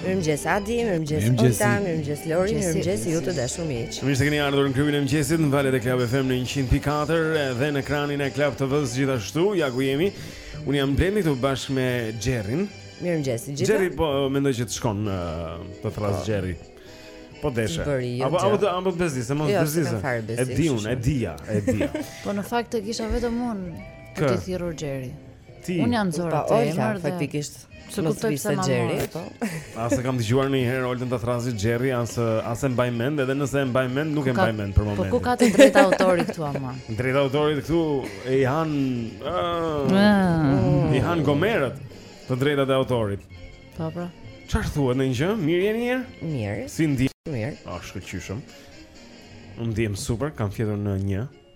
Mirëmëngjes Adi, mirëmëngjes Olta, mirëmëngjes Lori, mirëmëngjes ju të dashur miq. Mirë se keni ardhur në klubin e mëngjesit në valët e Club FM në 104 dhe në ekranin e Club TV-s gjithashtu. Ja ku jemi. Unë jam Blendi këtu bashkë me Xherrin. Mirëmëngjes të gjithë. Xherri po mendoja që të shkon të thërras po. Xherri. Po deshe. Jo, apo apo apo të bezdis, të mos jo, bezdis. E di unë, e dija, e dija. Po në fakt e kisha vetëm unë për të thirrur Xherri. Ti. Unë ia vura atë emër dhe faktikisht S'e kuptoj pse ma mori po. As e kam dëgjuar një herë Oltën ta thërrasë Xherri as as e mbaj mend edhe nëse e mbaj mend nuk e mbaj mend për momentin. Po ku ka të drejtë autori këtu ama? Drejtë autori këtu e i han ah. i han gomerët të drejtat e autorit. Po po. Çfarë thuhet një gjë? Mirë jeni mirë? Mirë. Si ndiheni? Mirë. Ah, shkëlqyshëm. Unë ndihem super, kam fjetur në 1.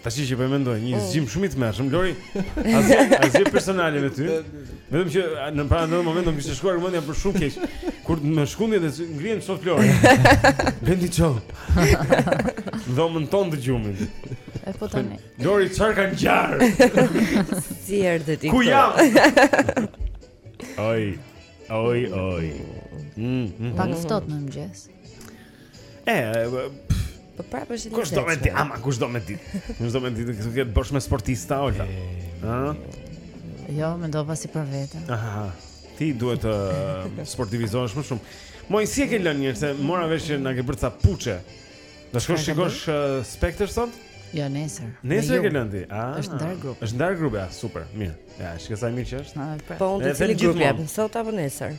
Tashi që po e mendoj, një mm. zgjim shumë i tmerrshëm, Lori. Asgjë, asgjë personale me ty. Vetëm që në atë moment do më kishte shkuar mendja për shumë keq. Kur më shkundin dhe ngrihem shoh Lori. Blendi çohu. Në dhomën tonë të gjumit. E po tani. Lori çfarë ka ngjarë? Si erdhe ti? Ku jam? Oj. Oj, oj. Mm, mm, Pak mm. ftohtë në mëngjes. E, Po prapë është Kush do me ditë, ama kush do me ditë Kush do me ditë, çfarë ke të bësh me sportistat, Olta Jo, mendova si për vete Aha, ti duhet të uh, sportivizohesh më shumë Moj, si e ke lënë njërë, se mora vesh që na ke bërë ca puçe Do shkosh shikosh uh, Spectre sot? Jo, nesër Nesër e ke lënë ti? Ah, është ndarë grupe është ndarë grupe, ah, super, mirë Ja, shiko sa mirë që është ah, pra. Po, unë te cili grup jam, sot apo nesër?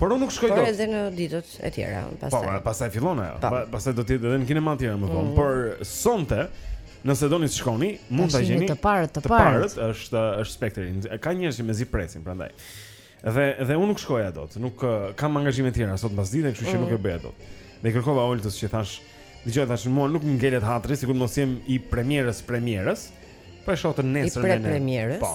Por unë nuk shkoj dot. Por edhe në ditët e tjera, unë pastaj. Po, pastaj fillon ajo. Po. Pastaj do të jetë edhe në kinema të tjera më vonë, mm. por sonte Nëse doni të shkoni, mund ta gjeni. Të parët, të parët. Është është Spectre. Ka njerëz që mezi presin prandaj. Dhe dhe unë nuk shkoja dot. Nuk kam angazhime të tjera sot pasdite, kështu që mm. nuk e mm. bëja dot. Dhe kërkova Oltës që thashë, dëgjo thashë mua nuk më ngelet hatri, sikur mos jem i premierës premierës. Po e shoh të nesërmen. Po.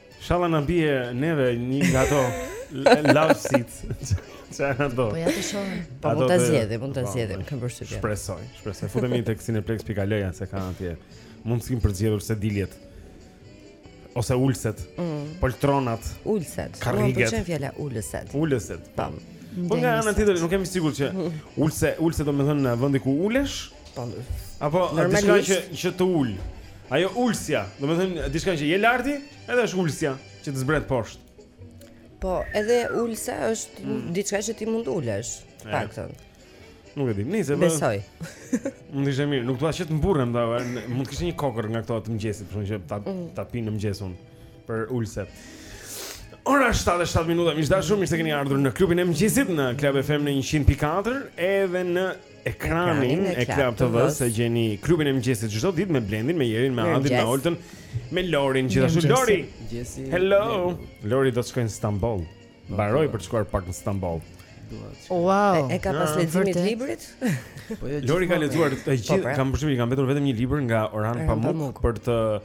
Shalla na bie neve një nga ato love seats. Çfarë kanë do? Po ja të shohim. Po mund ta zgjedhim, mund ta po, zgjedhim, kam përshtypjen. Shpresoj, shpresoj. Futemi tek cineplex.al-ja se kanë atje. Mund të kishim përzgjedhur sediljet. Ose ulset, mm. poltronat, ulset. Mua më pëlqen fjala ulset. Ulset. Po. Po nga ana tjetër nuk jam i sigurt që ulse, ulse do të thotë vendi ku ulesh. Po. Apo diçka që që të ul. Ajo ulsja, domethënë diçka që je larti, edhe është ulsja që të zbret poshtë. Po, edhe ulsa është mm. diçka që ti mund ulesh, të paktën. Nuk e di, nice, po. Besoj. Mund të ishte mirë, nuk dua që të mburrem, ta, mund të kishte një kokërr nga këto të mëngjesit, për shkak ta mm. ta pinë në mëngjes për ulje. Ora 7 e 7 minuta, miq të dashur, mirë se keni ardhur në klubin e mëngjesit në Club FM në 100.4 edhe në ekranin e Club TV-së gjeni klubin e mëngjesit çdo ditë me Blendin, me Jerin, me Adin, me Oltën, me Lorin, gjithashtu Lori. Hello. Lori do të shkojë në Stamboll. Mbaroi për të shkuar pak në Stamboll. Wow. E, e ka pas ah, leximi të librit? Po jo. Lori ka lexuar të gjithë, po, pra. kam përshtypjen që ka mbetur vetëm një libër nga Orhan Pamuk për të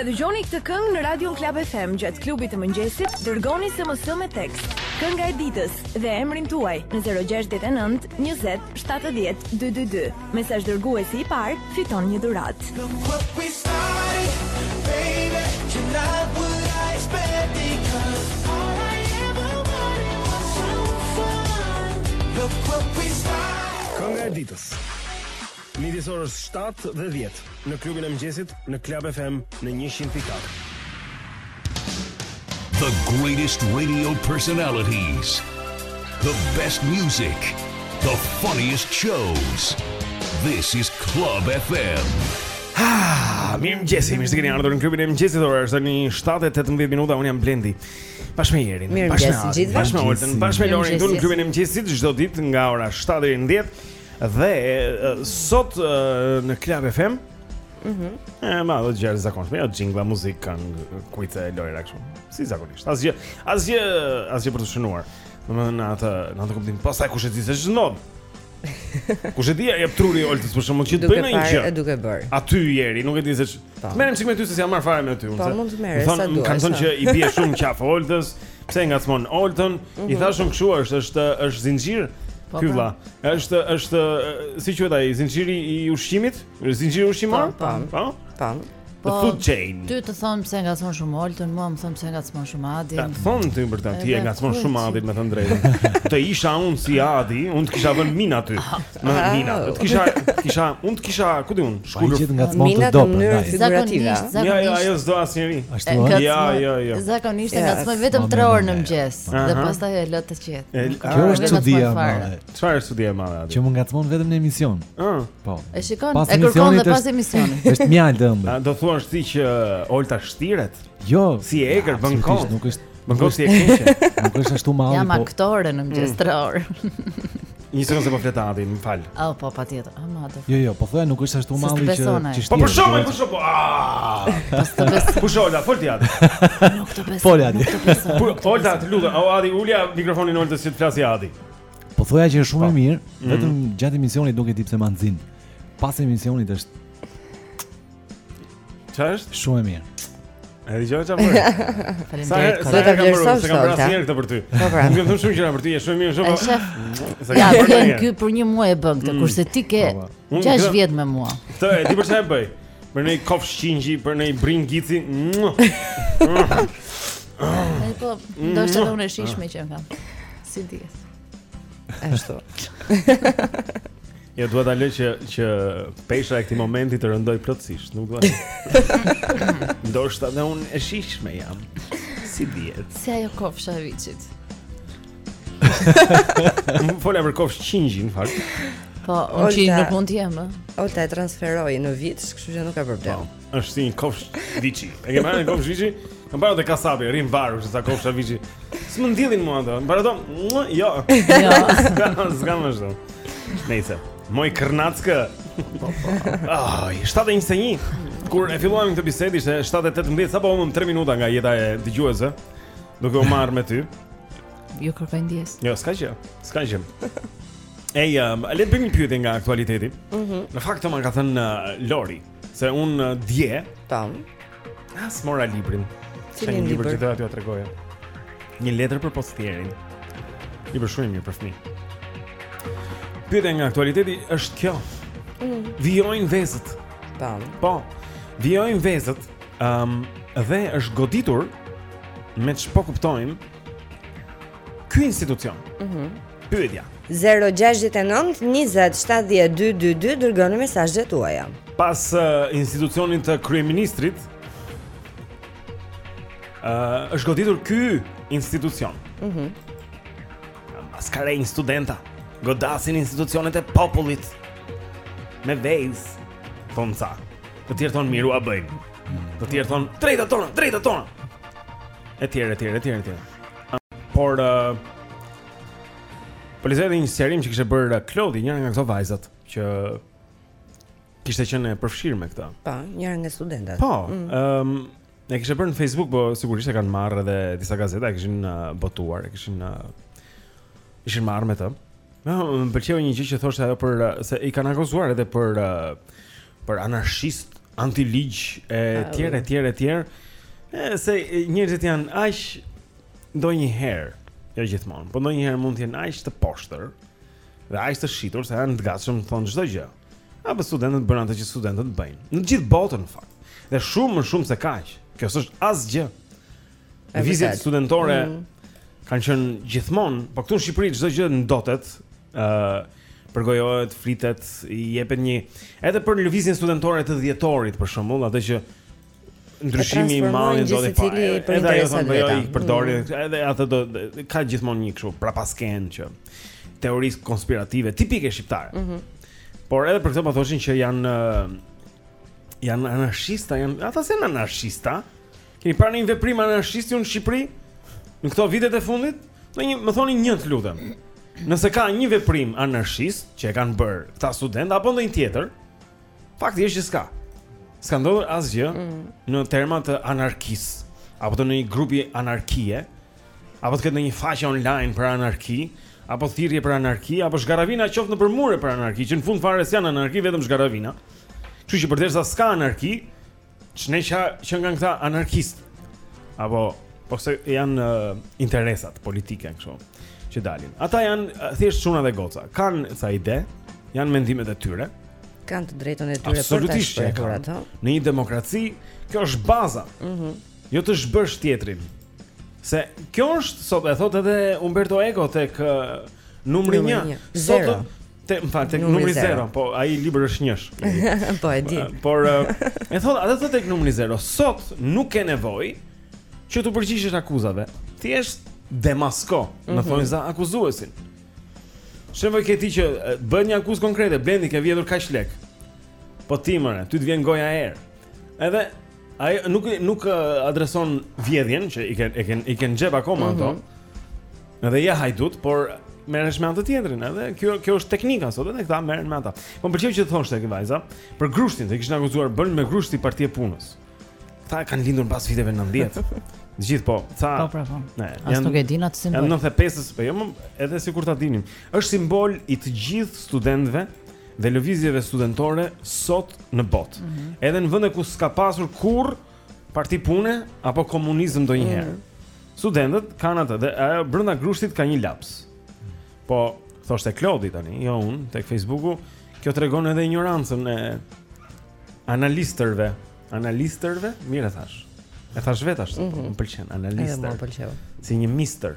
ta dëgjoni këtë këngë në radion Club FM gjatë klubit të mëngjesit, dërgoni SMS me tekst, kënga e ditës dhe emrin tuaj në 069 20 70 222. Mesazhdërguesi i parë fiton një dhuratë. Kënga e ditës, midis orës shtatë dhe dhjetë. Në klubin e mëngjesit në Club FM në 100.4. The greatest radio personalities. The best music. The funniest shows. This is Club FM. Ah, mirëmëngjesi, mirë se keni ardhur në klubin e mëngjesit. Ora është tani 7 e 18 minuta. Unë jam Blendi. Bashkë me Jerin, bashkë me Oltën, bashkë me Lorin, në klubin e mëngjesit çdo ditë nga ora 7 deri në 10. Dhe sot në Club FM, Mhm. Mm po do jetë e zakonshme, jo jingla muzikë këngë kuice lojëra kështu. Si zakonisht. Asgjë, asgjë, asgjë për të shënuar. Domethënë në atë, në atë kuptim, pastaj kush e di se ç'do. Kush e di, jep truri Oltës për shkakun që të bëjnë një gjë. Duke duke bërë. A ti Jeri, nuk e di se ç'të. Po. Merrem çik me ty se s'jam marr fare me ty unë. Po mund të merresh sa duash. Kanë thënë që i bie shumë në qafë Oltës. Pse ngacmon Oltën? I mhm. thashë unë kështu është, është është zinxhir. Po, Ky vlla, po. Është është si quhet ai zinxhiri i ushqimit? Zinxhiri ushqimor? Po. Po. po. the food chain. Ty të thon pse ngacmon shumë Oltën, mua më thon pse ngacmon shumë Adin. Ta thon ti për ta, ti e ngacmon shumë Adin me të drejtë. Të isha unë si Adi, unë të kisha vënë minat ty. Në ah. minat ty. Të kisha kisha unë të kisha, ku di unë, shkulur. Ai që ngacmon të do. Minat në mënyrë figurative. Ja, ja, ajo s'do asnjeri. Ashtu. Ja, ja, ja. Zakonisht ngacmon vetëm 3 orë në mëngjes dhe pastaj e lë të qetë. Kjo është çudia e madhe. Çfarë është çudia e madhe aty? Që më ngacmon vetëm në emision. Ëh. Po. E shikon, e kërkon dhe pas emisionit. Është mjaft e ëmbël. Do thua ti që Olta shtiret? Jo, si e egër vë në kohë. Nuk është më, gjoja si e keqe Nuk është ashtu malli po Jam aktore në mëngjes mm. tre orë Një sekondë se po flet Adi, më falë O, oh, po, patjetër Jo, jo, po thoja nuk është ashtu malli që që shtiret. Po për shkak të kush po. Po shko, fol ti Adi. Nuk të besoj. Fol Adi. Po Olta, të lutem. Au Adi, ulja mikrofonin Oltës të flasë Adi. Po thoja që është shumë e po. mirë, mhm. vetëm gjatë emisionit nuk e di pse ma nxin. Pas emisionit është Çfarë është? Shumë e mirë. E dëgjova më. Faleminderit. Do ta vlerësosh sot. Kam pasur këtë për ty. Po pra. Nuk e them shumë gjëra për ty, je shumë mirë shumë. Sa ka bërë ai? Ky për një muaj e bën këtë, mm. kurse ti ke 6 po, po. vjet me mua. Të, e di për çfarë bëj? Për një kofshë qengji, për një brinjë gici. Ai po, ndoshta unë e shijshme jam. Si dihet. Ashtu. Jo, duhet ta lë që që pesha e këtij momenti të rëndojë plotësisht, nuk dua. Ndoshta dhe unë e shijshme jam. Si dihet. Si ajo kofsha e viçit. Unë fola për kofshë qingji në fakt. Po, unë qingj nuk mund të jem, ë. Olta e transferoi në viç, kështu që nuk ka problem. Po. Është si një kofshë viçi. E ke parë një kofshë viçi? Kam parë te kasapi, rrinë varur se sa kofsha viçi. S'më ndjellin mua ato. Para ato, jo. Jo. S'kam më ashtu. Nejse Moj Krnackë. Ai, 7:21. Kur e filluam këtë bisedë ishte 7:18, sapo humbëm 3 minuta nga jeta e dëgjuesve. Duke u marrë me ty. Ju kërkoj ndjesë. Jo, s'ka gjë. S'ka gjë. Ej, um, le të bëjmë një pyetje nga aktualiteti. Mhm. Mm në fakt më ka thënë uh, Lori. Mhm. Se unë uh, dje. Tam. Ah, s'mora librin. Cilin? Një libër që doja t'ju tregoja. Një letër për postierin. Libër shumë i mirë për fëmijë. Pyetja nga aktualiteti është kjo. Mm. Vijojnë vezët. Tam. Po. Vijojnë vezët. Ëm um, dhe është goditur me ç'po kuptojmë ky institucion. Mhm. Mm Pyetja. Zero gjashtëdhjetë e nëntë njëzet shtatëdhjetë dy dy dy dërgoni mesazhet tuaja. Pas uh, institucionit të kryeministrit uh, është goditur ky institucion. Mhm. Mm Maskarenj studenta godasin institucionet e popullit me vezë thonë ca. Të tjerë thonë mirë ua bëjnë. Të tjerë thonë të drejtat tona, të drejtat tona. Etj, etj, etj, etj. Por uh, Po lexoja edhe një shkrim që kishte bërë Klodi, njëra nga këto vajzat që kishte qenë e përfshirë me këtë. Po, njëra nga studentat. Po, mm. ëm mm. um, e kishte bërë në Facebook, po sigurisht e kanë marrë edhe disa gazeta, e kishin uh, botuar, e kishin uh, ishin marrë me të. Më pëlqeu një gjë që thoshte ajo për uh, se i kanë akuzuar edhe për uh, për anarshist, anti-ligj e tjerë e tjerë e tjerë. Se njerëzit janë aq ndonjëherë, jo gjithmonë, po ndonjëherë mund të jenë aq të poshtër dhe aq të shitur se janë të gatshëm të thonë çdo gjë. Apo studentët bënë atë që studentët bëjnë. Në të gjithë botën në fakt. Dhe shumë më shumë se kaq. Kjo s'është asgjë. Lëvizjet studentore mm -hmm. kanë qenë gjithmonë, po këtu në Shqipëri çdo gjë ndotet, ë uh, përgojohet, flitet, i jepet një edhe për lëvizjen studentore të dhjetorit për shembull, atë që ndryshimi i madh ndodhi pa edhe ajo thonë po jo i përdorën mm. edhe atë do ka gjithmonë një kështu prapaskenë të teorisë konspirative tipike shqiptare. Mm -hmm. Por edhe për këtë po thoshin që janë janë anarshista, janë ata se janë anarshista. Keni parë një veprim anarshist në Shqipëri në këto vitet e fundit? Një, më thoni një të lutem. Nëse ka një veprim anarshist që e kanë bërë këta studentë apo ndonjë tjetër, Fakti është që s'ka. S'ka ndodhur asgjë mm. në terma të anarkisë apo të ndonjë grupi anarkie, apo të ketë ndonjë faqe online për anarki, apo thirrje për anarki, apo zhgarravina qoftë nëpër mure për anarki, që në fund fare s'janë anarki vetëm zhgarravina. Kështu që përderisa s'ka anarki, Ç'ne që qenkan këta anarkistë. Apo ose janë uh, interesat politike kështu që dalin. Ata janë uh, thjesht çuna dhe goca. Kanë ca ide, janë mendimet e tyre. Kanë të drejtën e tyre për t'i shpjeguar ato. Në një demokraci, kjo është baza. Mhm. Mm jo të zhbësh tjetrin. Se kjo është sot e thotë edhe Umberto Eco tek uh, numri 1. Sot Te, fal, tek numri 0, po ai libër është njësh. po e di. Por e thotë, atë thotë tek numri 0, sot nuk ke nevojë që t'u përgjigjesh akuzave. Thjesht demasko, mm -hmm. në mhm. thonjëza akuzuesin. Shembull ke ti që bën një akuzë konkrete, Blendi ke vjedhur kaq lek. Po ti more, ty të vjen goja erë. Edhe Ai nuk nuk adreson vjedhjen që i ke në i ke në i ke në xhep akoma mm -hmm. ato. Mhm. Edhe je hajdut, por merresh me atë tjetrin, edhe kjo kjo është teknika sot edhe këta merren me ata. Po më pëlqeu që thoshte kjo vajza për grushtin, se kishin akuzuar bën me grusht si parti e punës. Këta kanë lindur pas viteve 90. Të gjithë po, ca. Po, pra, po. Ne, janë nuk e dimë atë simbol. Janë 95-s, po jo, edhe sikur ta dinim. Është simbol i të gjithë studentëve dhe lëvizjeve studentore sot në botë. Mm -hmm. Edhe në vende ku s'ka pasur kurrë parti pune apo komunizëm ndonjëherë. Mm -hmm. Studentët kanë atë dhe ajo brenda grushtit ka një laps. Po thoshte Klodi tani, jo unë tek Facebooku, kjo tregon edhe injorancën e analistërve, analistërve, mirë e thash. E thash vetë ashtu, mm -hmm. më pëlqen analistër. Edhe më pëlqeu. Si një mister.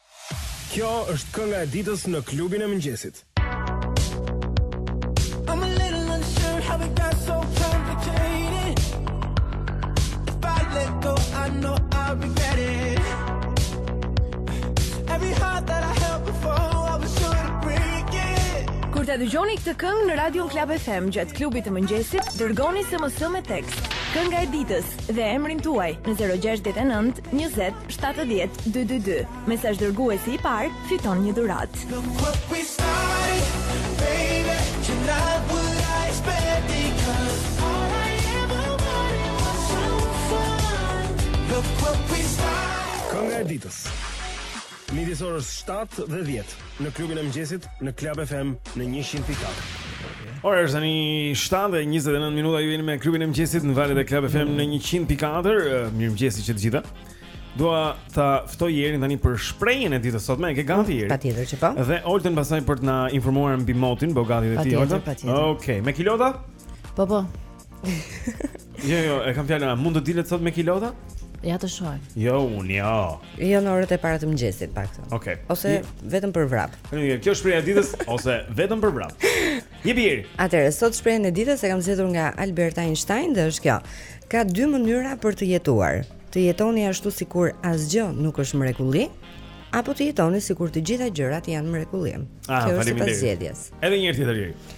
Kjo është kënga e ditës në klubin e mëngjesit. Kur ta dëgjoni këtë këngë në radion Club FM gjatë klubit të mëngjesit, dërgoni SMS me tekst. Kënga e ditës dhe emrin tuaj në 069 Njëzet, shtatëdhjetë, dy, dy, dy, mesazhdërguesi i parë fiton një dhuratë. Kënga e ditës. Midis orës shtatë dhe dhjetë Në klubin e mëngjesit Në Club FM Në 100.4 Ora është tani 7 dhe 29 minuta ju jeni me klubin e mëngjesit në valët e Club FM në 100.4. Mirëmëngjes që të gjitha. Dua ta ftoj Erin tani për shprehjen e ditës sot ma ke gati Eri. Patjetër që po. Dhe Oltën pastaj për të na informuar mbi motin, bëhu gati dhe ti Olta. Okej, okay. me kilota? Po po. Jo, jo, e kam fjalën, mund të dilet sot me kilota? Ja të shohim. Jo, unë jo. Jo në orët e para të mëngjesit paktën. Okej. Okay. Ose I... vetëm për vrap. Mirë, kjo shprehja e ditës ose vetëm për vrap. Je bir. Atëherë, sot shprehjen e ditës e kam zgjedhur nga Albert Einstein dhe është kjo. Ka dy mënyra për të jetuar. Të jetoni ashtu sikur asgjë nuk është mrekulli, apo të jetoni sikur të gjitha gjërat janë mrekulli. Ah, kjo është pas zgjedhjes. Edhe një herë tjetër.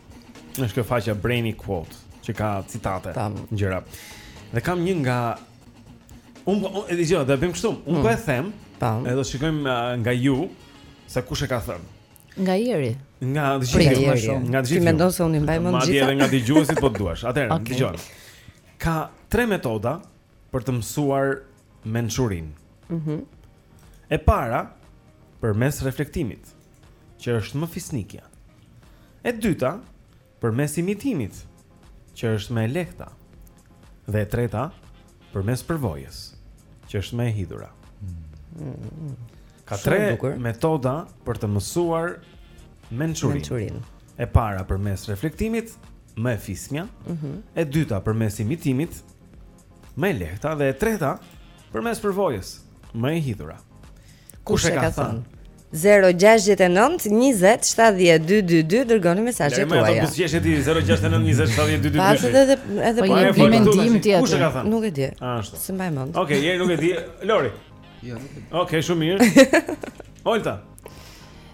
Është kjo faqja Brainy Quote Që ka citate Tamam. Gjëra Dhe kam një nga Unë po E di gjera Do bëjmë kështu Unë po e mm. them Tamam. Edhe shikojmë uh, nga ju Se kush e ka thënë Nga Eri Nga të gjithë Nga të gjithë Nga të gjithë Ti mendon se unë i mbaj mend të gjitha Madje edhe nga dëgjuesit po të duash Atëherë, okay. dëgjoni Ka tre metoda Për të mësuar mençurinë. Mhm. Mm e para përmes reflektimit, që është më fisnikja. E dyta përmes imitimit, që është më e lehta. Dhe e treta përmes përvojës, që është më e hidhura. Mm. Ka tre metoda për të mësuar mençurinë. Mençurinë. E para përmes reflektimit, më e fismja. Mm -hmm. E dyta përmes imitimit, më e lehta dhe e treta përmes përvojës më e hidhura. Kush e ka thënë? 0-6-9-20-7-12-2 Dërgoni mesazhet tuaja Lërë me e të pësqeshe ti 0-6-9-20-7-12-2 Pasë dhe dhe edhe për një për mendim tjetër Kush e ka thënë? Nuk e di Ashtë S'e mbaj mend Oke, jeri nuk e di Lori Jo, nuk e di Oke, shumë mirë Olta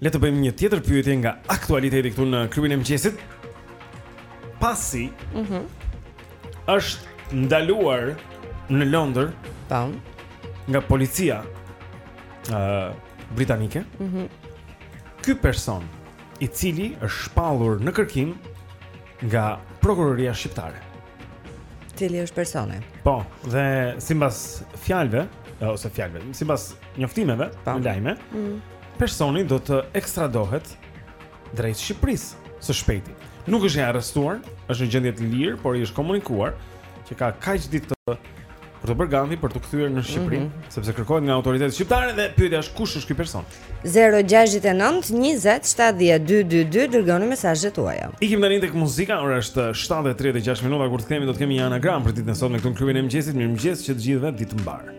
Le të bëjmë një tjetër pyetje nga aktualiteti këtu në klubin e mëngjesit. Pasi mm -hmm. është ndaluar në Londër, ta nga policia ë uh, britanike. Mm -hmm. Ky person i cili është shpallur në kërkim nga prokuroria shqiptare. Cili është personi? Po, dhe sipas fjalëve ose fjalëve, sipas njoftimeve, lajme, mm -hmm. Personi do të ekstradohet drejt Shqipërisë së shpejti. Nuk është i arrestuar, është në gjendje të lirë, por i është komunikuar që ka kaq ditë për t'u bërë gati për t'u kthyer në Shqipëri, mm -hmm. sepse kërkohet nga autoritetet shqiptare dhe pyetja është kush është ky person. 069 20 70 222 dërgoni mesazhet tuaja. Ikim tani tek muzika, ora është 7:36 minuta kur të kthehemi do të kemi një anagram për ditën e sotme këtu në klubin e mëngjesit. Mirëmëngjes që të gjithëve, ditë të mbarë.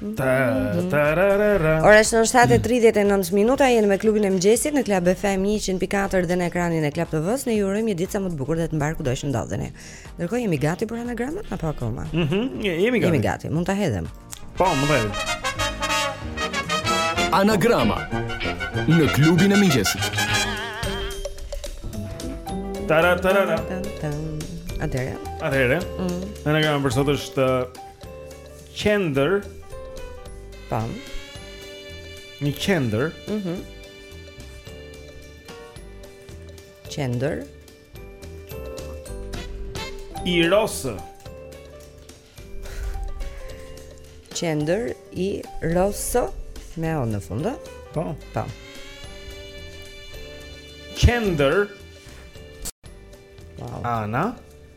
Ora është 7:39 minuta jemi me klubin e mëngjesit në Club FM 104 dhe në ekranin e Club TV-s ne ju urojmë një ditë sa më të bukur dhe të mbarë kudo që ndodheni. Ndërkohë jemi gati për anagramën apo akoma? Mhm, mm jemi gati. Jemi gati, mund ta hedhim. Po, mund ta hedhim. Anagrama në klubin e mëngjesit. Tarar tarar. Atëherë. Atëherë. Mhm. Anagrama për sot është qendër tan një qendër ëh mm qendër Iros qendër Iros me o në fund po po qendër wow. ana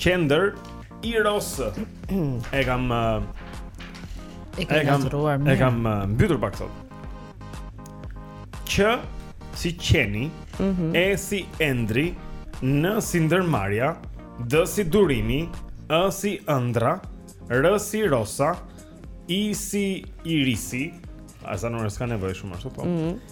Qendër Iros. E kam uh, e kam ndërruar më. E kam uh, mbytur pak sot. Q si qeni, mm -hmm. e si Endri, n si ndërmarrja, d si durimi, ë si ëndra, r si rosa, i si Irisi, Ah s'ka nuk s'ka nevojë shumë ashtu po. Mm -hmm.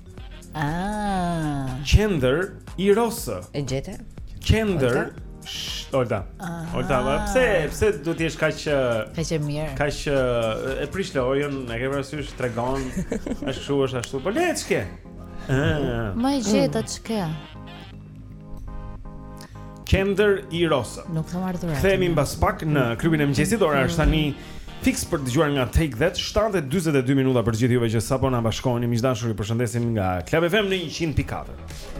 Ah. Qendër Iros. E gjete? Qendër. Olta. Olta, ah. pse pse duhet të jesh kaq kaq e mirë? Kaq e prish lojën, e ke parasysh tregon, ashtu është ashtu. Po le ç'ke. Më i gjetë të çke. Kender i Rosa. Nuk kam ardhur. Kthehemi mbas pak në klubin e mëngjesit. Ora është tani fiks për të dëgjuar nga Take That 7:42 minuta për gjithë juve që sapo na bashkoheni. Miq të dashur, ju përshëndesim nga Club FM në 100.4.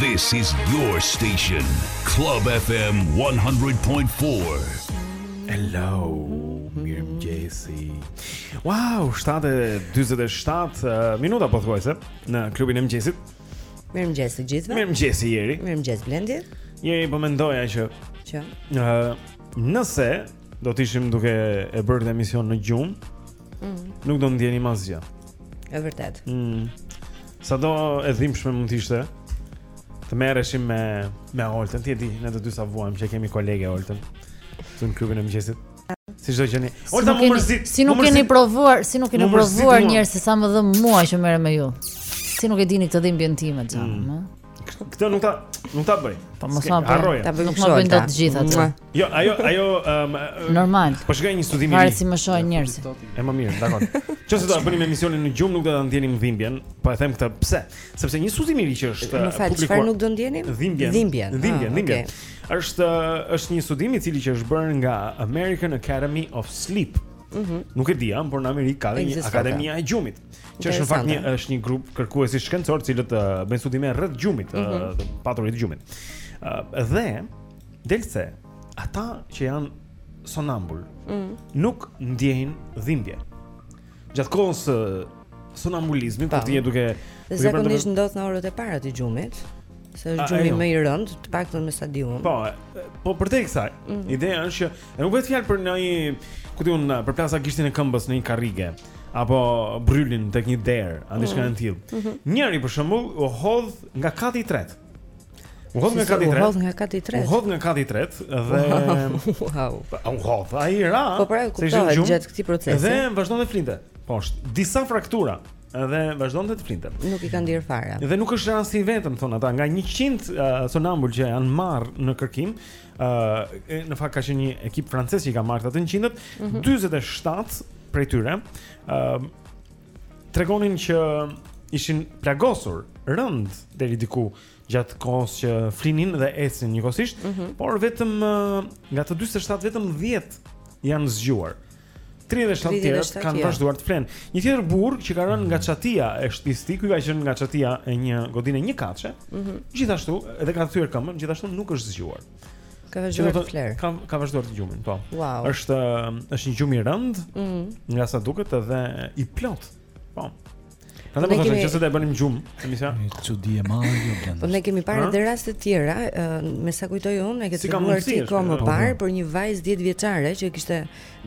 This is your station, Club FM 100.4. Hello, mirëmëngjesi. Wow, 7.27 uh, minuta pothuajse në klubin e mëngjesit. Mirëmëngjesi gjithve. Mirëmëngjesi Jeri. Mirëmëngjesi Blendi. Jeri po mendoja që... Që? Uh, nëse do të ishim duke e bërë këtë emision në gjumë, Mm. Nuk do ndjenim asgjë. Është vërtet. Mm. Sado e dhimbshme mund të ishte të merreshim me me Oltën, ti e di, ne të dy sa vuajmë që kemi kolege Oltën. Të në klubin e mëngjesit. Si çdo gjeni. Olta më mërzit. Si nuk keni provuar, si nuk keni provuar njerëz se sa më dhemb mua që merrem me ju. Si nuk e dini këtë dhimbjen time xhan, mm. Këtë nuk ta nuk ta bëj. Po mos ma bëj. Ta bëj kështu. Nuk ma bëj dot të gjitha ato. Jo, ajo, ajo um, normal. Po shkoj një studim i. Para si më shohin njerëzit. E më mirë, dakor. Që nëse do ta bënim emisionin në gjumë, nuk do ta ndjenim dhimbjen, po e them këtë pse? Sepse një studim i ri që është publikuar. Çfarë nuk do ndjenim? Dhimbjen. Dhimbjen, dhimbjen, ah, dhimbjen. Okay. Është është një studim i cili që është bërë nga American Academy of Sleep. Mm -hmm. Nuk e di jam, por në Amerikë ka një akademi e gjumit, që është në fakt një është një grup kërkuesish shkencorë, të cilët bëjnë studime rreth gjumit, mm -hmm. të paturit të gjumit. Ëh, dhe Del se ata që janë sonambul mm. nuk ndjejnë dhimbje. Gjatë kohës së sonambulizmit, kur ti je duke Dhe zakonisht ndodh në orët e para të gjumit, se është gjumi jo. më i rënd, të paktën me stadium. Po, po përtej kësaj. Mm. Ideja është që e nuk bëhet fjalë për një ku ti unë përplasa gishtin e këmbës në një karrige apo bërrylin tek një derë, a diçka mm. e tillë. Mm -hmm. Njëri për shembull u hodh nga kati i tretë. U hodh nga kati i tretë. U hodh nga kati i tretë. U hodh nga kati i tretë dhe, wow. U hodh. Ai ra. Po pra, kuptohet gjatë këtij procesi. Dhe vazhdonte flinte. Pësoi disa fraktura dhe vazhdonte të flinte. Nuk i kanë ndier fare. Dhe nuk është rasti i vetëm thonë ata, nga 100 uh, sonambul që janë marrë në kërkim, ë uh, në fakt ka qenë një ekip francez që i ka marrë ata 100-të, mm -hmm. 47 prej tyre, ë uh, tregonin që ishin plagosur rëndë deri diku gjatë kohës që flinin dhe ecnin njëkohësisht, mm -hmm. por vetëm nga të 47 vetëm 10 janë zgjuar. 37 tjerë kanë vazhduar të flenë. Një tjetër burrë që ka rënë nga çatia e shtëpisë tij, ky ka qenë nga çatia e një godine njëkatëshe. Mm -hmm. Gjithashtu, edhe ka thyer këmbën, gjithashtu nuk është zgjuar. Ka vazhduar të flejë. Ka ka vazhduar gjumin, po. Wow. Është është një gjumë i rëndë, ëh, mm -hmm. nga sa duket edhe i plotë. Po. Ka të bëjë që sot e bënim gjumë, e misa. Çudi e madhe jo bën. Po ne kemi parë edhe raste të tjera, me sa kujtoj unë, e ke treguar ti kohë më po, po. parë për një vajzë 10 vjeçare që kishte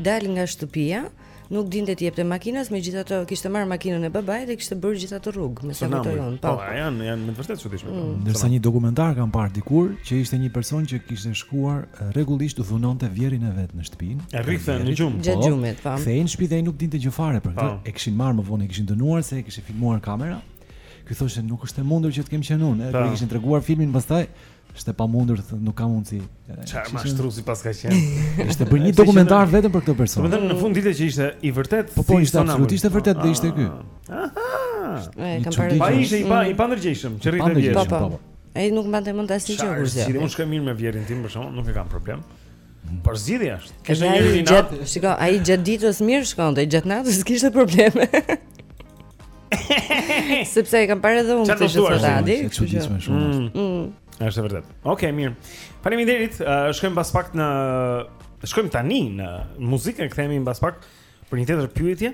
dalë nga shtëpia. Nuk dinte t'i jepte makinës, megjithatë kishte marrë makinën e babait dhe kishte bërë gjithë atë rrugë, me sa kujtoj unë. Po, po janë janë me vërtet të çuditshme. Mm. Ndërsa një dokumentar kam parë dikur që ishte një person që kishte shkuar rregullisht dhunonte vjehrrin e vet në shtëpi. E rrihte në gjumë. Po, Gjatë gjumit, po. Kthehej në shtëpi dhe ai nuk dinte gjë fare për këtë. Po. E kishin marrë më vonë, e kishin dënuar se e kishte filmuar kamera. Ky thoshte nuk është e mundur që të kem qenë unë, e po. kishin treguar filmin pastaj. Ishte e pamundur të thotë, nuk ka mundësi. Çfarë Ishte- mashtruzi paska qenë. Ishte bërë një Ishte dokumentar qenë- vetëm për këtë person. Domethënë në fund dilte që ishte e vërtetë. Po, po, si ishte sonambull. absolutisht e vërtetë dhe ishte ky. Aha. E Një kam çudi parë. që Pa ishte i pa i pandërgjegjshëm, që rrihte Pandërgjegjshëm, vjehrrin. Po, po. Ai nuk mbante mend asnjë gjë Çfarë kurrë. zgjidhje? Unë shkoj mirë me vjehrrin tim për shembull, nuk e kam problem. Por zgjidhja është. Kishte një inat. Gjatë, shiko, ai gjatë ditës mirë shkonte, gjatë natës kishte probleme. Sepse e kam parë edhe unë këtë gjë sot Adi, kështu që më shumë. Mm. Mm. Është e vërtetë. Okej, okay, mirë. Faleminderit. Uh, shkojmë pas pak në shkojmë tani në muzikë, kthehemi mbas pak për një tjetër pyetje.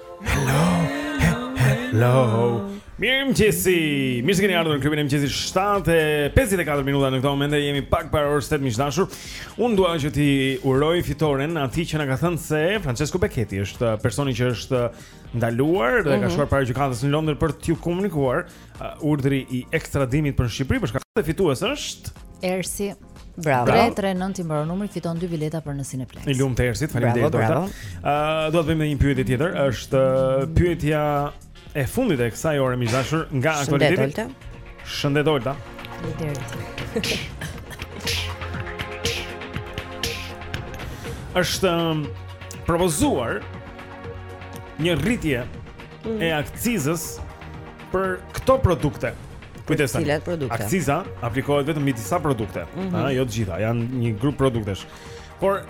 Hello, he, hello Mirë mëngjesi Mirë se keni ardhur në klubin e mëngjesit 7.54 minuta në këto momente Jemi pak para orës 8 miq të dashur Unë dua që t'i uroj fitoren Atij që na ka thënë se Francesco Becchetti është personi që është ndaluar Dhe mm -hmm. ka mhm. shkuar para gjykatës në Londër për t'iu komunikuar uh, Urdri i ekstradimit për në Shqipëri Përshka dhe fitues është Ersi Bravo. 339 i mbaron numri, fiton dy bileta për në Cineplex. I lumtë Ersit, faleminderit Olta. Ë, uh, do të bëjmë një pyetje tjetër, është uh, pyetja e fundit e kësaj ore miq të dashur nga aktualiteti. Shëndet Olta. Faleminderit. Është um, propozuar një rritje mm. e akcizës për këto produkte. Kujdes tani. Cilat produkte? Akciza aplikohet vetëm mbi disa produkte, mm -hmm. jo të gjitha, janë një grup produktesh. Por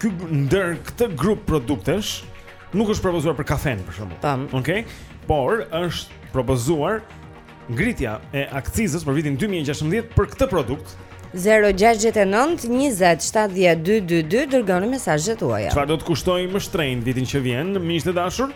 ky ndër këtë grup produktesh nuk është propozuar për kafenë për shembull. Okej. Okay? Por është propozuar ngritja e akcizës për vitin 2016 për këtë produkt. 069 20 70 222 dërgoni mesazhet tuaja. Çfarë do të kushtojë më shtrenjtë vitin që vjen, miq të dashur?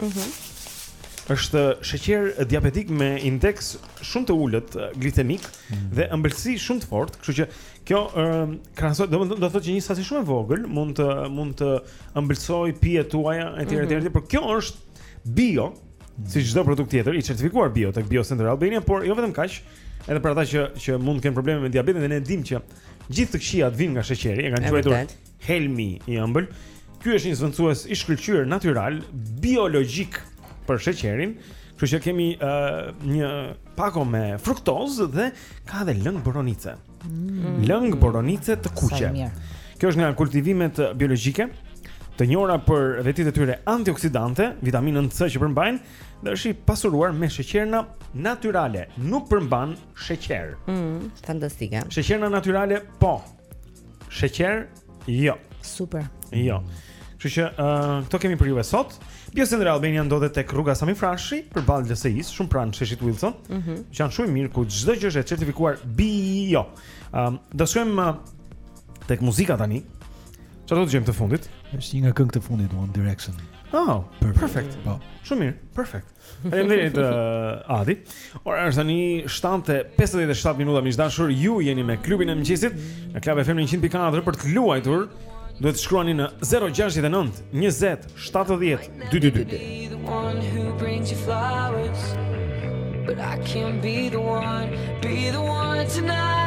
Mhm. Mm është sheqer diabetik me indeks shumë të ulët glitemik mm -hmm. dhe ëmbëlsi shumë të fortë, kështu që kjo ë uh, do, do të thotë që një sasi shumë e vogël mund të mund të ëmbëlsoj pijet tuaja etj etj, mm -hmm. por kjo është bio, mm -hmm. si çdo produkt tjetër i certifikuar bio tek Bio Center Albania, por jo vetëm kaq, edhe për ata që që mund të kenë probleme me diabetin dhe ne dimë që gjithë të këqijat vijnë nga sheqeri, e kanë quajtur Helmi i ëmbël. Ky është një zvendësues i shkëlqyer natyral, biologjik për sheqerin. Kështu që kemi uh, një pako me fruktozë dhe ka edhe lëng boronice. Mm. Lëng boronice të kuqe. Kjo është nga kultivimet biologjike të njohura për vetit e tyre antioksidante, vitaminën C që përmbajnë, dhe është i pasuruar me sheqerna natyrale, nuk përmban sheqer. Mm, fantastike. Sheqerna natyrale, po, Sheqer? Jo. Super. Jo. Kështu që ë uh, këto kemi për juve sot. Bio Center Albania ndodhet tek rruga Sami Frashëri, përballë LSI-s, shumë pranë Sheshit Wilson. Ëh. Mm -hmm. Dyqan shumë i mirë ku çdo gjë është e certifikuar bio. Ëm, um, do shkojmë uh, tek muzika tani. Çfarë do të dëgjojmë të fundit? Është një nga këngët e fundit One Direction. Oh, perfect. Po. Shumë mirë, perfect. Faleminderit uh, Adi. Ora është tani 7:57 minuta, miq dashur, ju jeni me klubin e mëngjesit në Club FM në 100.4 për të luajtur. Duhet të shkruani në 069 20 70 222. But I can be the one, be the one tonight.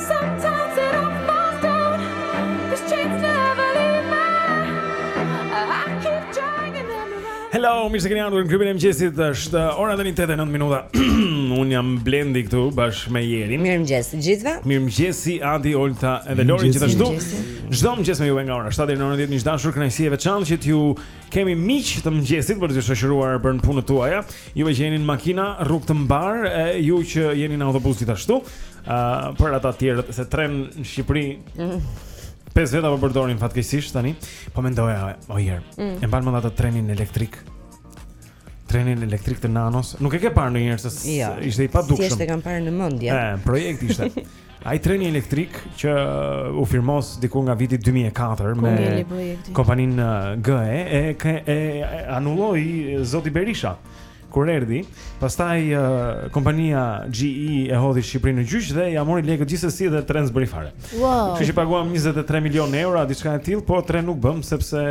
Hello, mirë se keni ardhur në klubin e mëngjesit. Është uh, ora tani 8:09 minuta. Un jam Blendi këtu bashkë me Jerin. Mirëmëngjes të gjithëve. Mirëmëngjes Adi Olta edhe Lori gjithashtu. Çdo mëngjes me ju nga ora 7 deri në orën 10 miq dashur, kënaqësi e veçantë që t'ju Kemi miq të mëngjesit për t'ju shoqëruar për në punët tuaja. Ju që jeni në makina, rrugë të mbarë, e ju që jeni në autobus gjithashtu. Ë uh, për ata të tjerët se tren në Shqipëri. Mm. Pesë veta po përdorin fatkeqësisht tani. Po mendoja, o Jer. Mm. E mban mend atë trenin elektrik. Trenin elektrik të Nanos. Nuk e ke parë ndonjëherë se jo. ishte i padukshëm. Thjesht e kam parë në mendje. Ë, projekt ishte. Ai treni elektrik që u firmos diku nga viti 2004 me kompaninë GE e, e, e anulloi zoti Berisha kur erdhi. Pastaj kompania GE e hodhi Shqipërinë në gjyq dhe ja mori lekët gjithsesi dhe tren s'bëri fare. Wow. Kështu që paguam 23 milionë euro diçka e tillë, po tren nuk bëmë sepse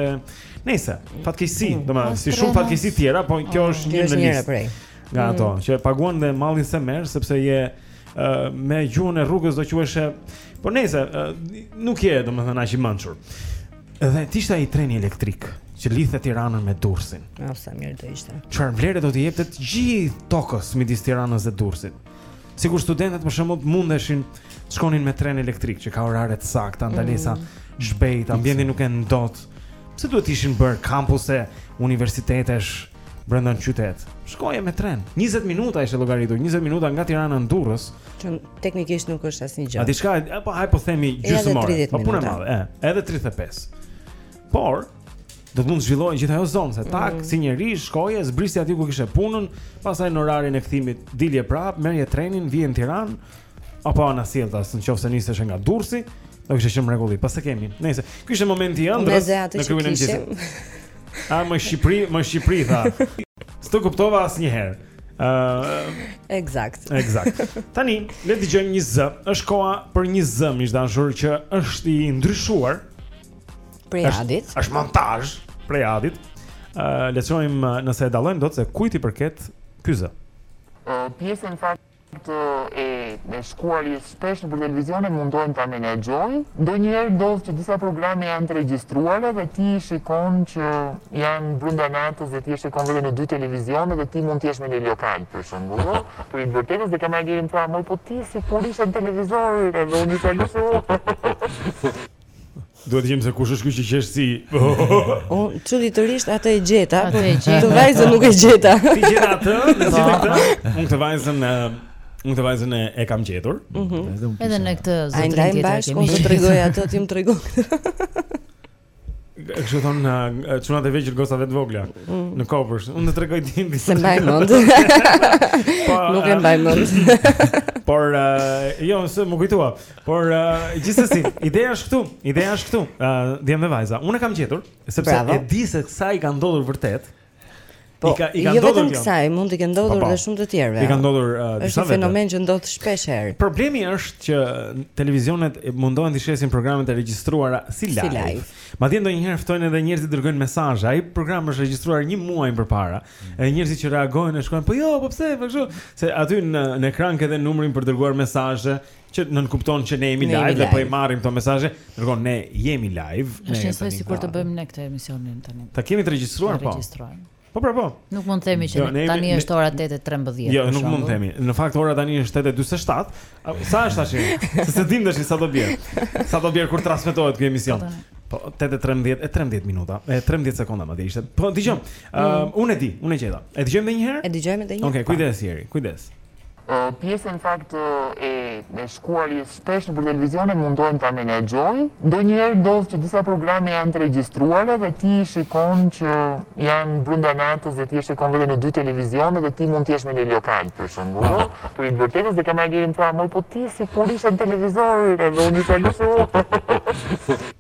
nejse fatkeqësi, mm. domethënë si shumë fatkeqësi tjera, po kjo oh, është një në listë. Nga ato mm. që paguan dhe mallin s'e merr sepse je uh, me gjuhën e rrugës do quheshe por nejse uh, nuk je domethënë aq i mençur. Dhe të ishte ai treni elektrik që lidhte Tiranën me Durrësin. Ah, sa mirë do ishte. Çfarë vlere do të jepte të gjithë tokës midis Tiranës dhe Durrësit. Sikur studentët për shembull mundeshin të shkonin me tren elektrik që ka orare të sakta, ndalesa mm. shpejt, ambienti nuk e ndot. Pse duhet të ishin bërë kampuse universitetesh brenda në qytet. Shkoje me tren. 20 minuta ishte llogaritur, 20 minuta nga Tirana në Durrës. Që teknikisht nuk është asnjë gjë. A diçka, po hajt po themi gjysmë ore. Po punë madhe, e, edhe 35. Por do të mund të zhvillohej gjithë ajo zonë, se mhm. tak mm -hmm. si njeri shkoje, zbrisje aty ku kishe punën, pastaj në orarin e kthimit dilje prap, merrje trenin, vije në Tiranë, apo anasjelltas në qoftë se nisesh nga Durrësi, do kishte qenë mrekulli. Pastaj kemi. Nëse ky ishte momenti i ëndrrës në klubin e mëngjesit. A moj Shqipëri, moj Shqipëri tha. S'të kuptova asnjëherë. Ëh, uh, eksakt. Eksakt. Tani le të dëgjojmë një zë. Është koha për një zë, miq të dashur, që është i ndryshuar. Prej Adit. Është montazh prej Adit. Ëh, uh, le të shojmë nëse e dallojmë dot se kujt i përket ky zë. Ëh, uh, pjesën fat të e shkuarit shpesh nëpër televizione mundohem ta menaxhoj. Ndonjëherë ndodh që disa programe janë të regjistruara dhe ti i shikon që janë brenda natës dhe ti e shikon veten në dy televizione dhe ti mund të jesh në një lokal për shembull. ëh. Për së vërteti dhe kamarieri më tha, moj po ti sikur ishe në televizor edhe unë isha në shuh. Duhet të gjejmë se kush është ky që qesh si. O, çuditërisht atë e gjeta. Atë e gjeta. Atë vajzën nuk e gjeta. Ti gjete atë? Po. Si atë? Unë atë vajzën në Unë atë vajzën e, e kam gjetur. Mm -hmm. Edhe në këtë zonë. Ai ndajmë bashkë, unë do tregoj atë ti më tregon. Kështu thonë çunat e vegjël gocave të vogla mm. në kopsht. Unë të tregoj timin. S'e mbaj mend. Po nuk e mbaj mend. Por jo, se më kujtua. Por uh, gjithsesi, ideja është këtu, ideja është këtu. Ë, uh, djem dhe vajza. Unë e kam gjetur sepse Bravo. e di se kësaj i ka ndodhur vërtet. Po, I ka i ka jo ndodhur vetëm kjo. kësaj, mund t'u ketë ndodhur Po, po. dhe shumë të tjerëve. I ka ndodhur uh, Është disa një vetëve. fenomen që ndodh shpesh herë. Problemi është që televizionet mundohen të shesin programet e regjistruara si live. live. Madje ndonjëherë ftojnë edhe njerëz që dërgojnë mesazhe. Ai program është regjistruar një muaj më përpara. Edhe njerëzit që reagojnë e shkruajnë, "Po jo, po pse?" Po kështu, se aty në, në ekran ke edhe numrin për të dërguar mesazhe, që nënkupton që ne jemi live dhe po i marrim këto mesazhe, dërgoni, ne jemi live, ne jemi live. Sikur të bëjmë ne këtë emisionin tani. Ta kemi të regjistruar po. Po pra po. Nuk mund të themi që jo, ne, tani ne, është ora 8:13. Jo, nuk mund të themi. Në fakt ora tani është 8:47. Sa është tash? Se s'e dimë tash sa do bjerë. Sa do bjerë kur transmetohet ky emision. Po, po. Po 8:13 e 13 minuta, e 13 sekonda madje ishte. Po dëgjoj. Ëm mm. uh, unë e di, unë e gjeta. E dëgjojmë edhe një herë? E dëgjojmë edhe një herë. Okej, okay, kujdes Jeri, kujdes. Pjesën në fakt e shkuarjes shpesh nëpër televizione mundohem ta menaxhoj. Ndonjëherë ndodh që disa programe janë të regjistruara dhe ti i shikon që janë brenda natës dhe ti e shikon veten në dy televizione dhe ti mund të jesh në një lokal për shembull. Për hir të vërtetës dhe ka njerëz pra, moj po ti sikur ishe në televizor edhe unë isha në shuh.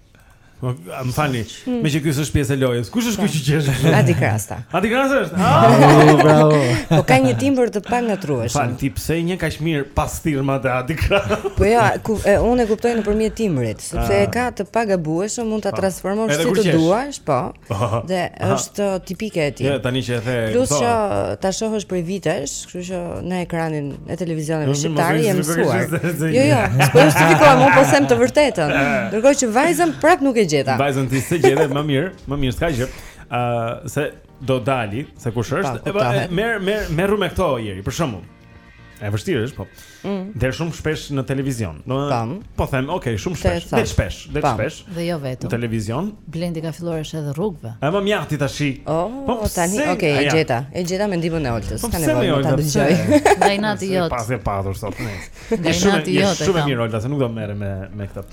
Më falni, hmm. meqë kjo është pjesë e lojës Kush është kjo që që është? Adi Krasta Adi Krasta është? Bravo, bravo Po ka një timbër të pangatërrueshëm Fare, ti pse njeh kaq mirë pasthirmat e Adi Krasta Po ja, ku, e, unë e kuptoj nëpërmjet timbrit Sepse e ah. ka të pagabueshëm, mund ta ah. transformosh si të duash Po, Dhe është uh, tipike e tij. Ja, tani që e the. Plus që e shohim prej vitesh, kështu që në ekranin e televizionit shqiptar i mësuar. Jo, jo, po është tipike, unë po them të vërtetën. Ndërkohë që vajzën prap nuk e gjeta. Vajzën ti s'e gjete më mirë, më mirë s'ka gjë. Ë, uh, se do dali, se kush është? Merr merr merru me këto Ieri, për shembull. E vështirë është, po. Mm. Del shumë shpesh në televizion. Do të them, po them, ok, shumë shpesh. Del shpesh, del shpesh. Dhe jo vetëm. Në televizion. Blendi ka filluar është edhe rrugëve. A më mjafti tash? Oh, po tani, ok, e gjeta. E gjeta me ndihmën e Oltës. Po ka nevojë ta dëgjoj. Nga inati jot. Paske pasur sot ne. Nga inati jot. Është shumë mirë Olta, se nuk do merrem më me këtë.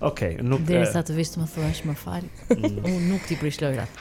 Ok, nuk Derisa të vish të më thuash më fal. Mm. Unë nuk t'i prish lojrat.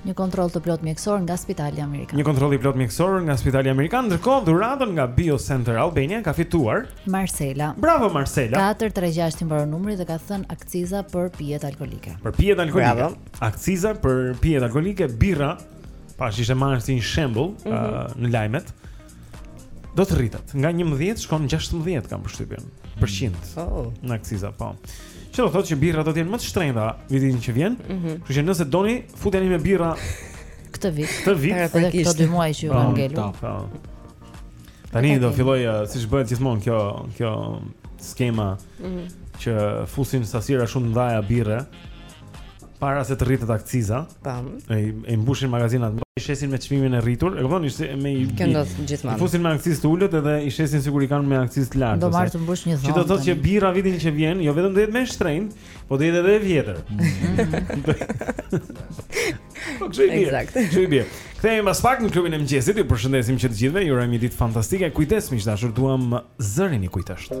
Një kontroll të plot mjekësor nga Spitali Amerikan. Një kontroll i plot mjekësor nga Spitali Amerikan. Ndërkohë, dhuratën nga Bio Center Albania ka fituar Marcela. Bravo Marcela. 436 i mbaron numri dhe ka thënë akciza për pijet alkoolike. Për pijet alkoolike. Bravo. Akciza për pijet alkoolike, birra. Pasi ishte marrë si një shembull mm -hmm. uh, në lajmet. do të rritet. Nga 11 shkon 16 kam përshtypjen. Përqind. Mm. Oh. Në akciza, po. Që do të thotë që birrat do të jenë më të shtrenjta vitin që vjen. Mm -hmm. Kështu që nëse doni, futeni me birra këtë vit. Këtë vit. Për edhe këto dy muaj që ju kanë ngelur. Po. Tani do filloj uh, siç bëhet gjithmonë kjo kjo skema mm -hmm. që fusin sasira shumë ndaja birre. para se të rritet akciza. Tam. Po. E i mbushin magazinat, dhe i shesin me çmimin e rritur. E kupton, ishte me i Kjo ndodh gjithmonë. fusin me akcizë të ulët edhe i shesin sikur i kanë me akcizë të lartë. Do marr të mbush një Që dhomë. do të thotë që birra vitin që vjen, jo vetëm do jetë më e shtrenjtë, po do jetë edhe e vjetër. Po kështu i bie. Eksakt. Kështu i bie. Kthehemi pas pak në klubin e mëngjesit. Ju përshëndesim që të gjithëve. Ju urojmë një ditë fantastike. Kujdes miq të dashur, duam zërin i kujt është.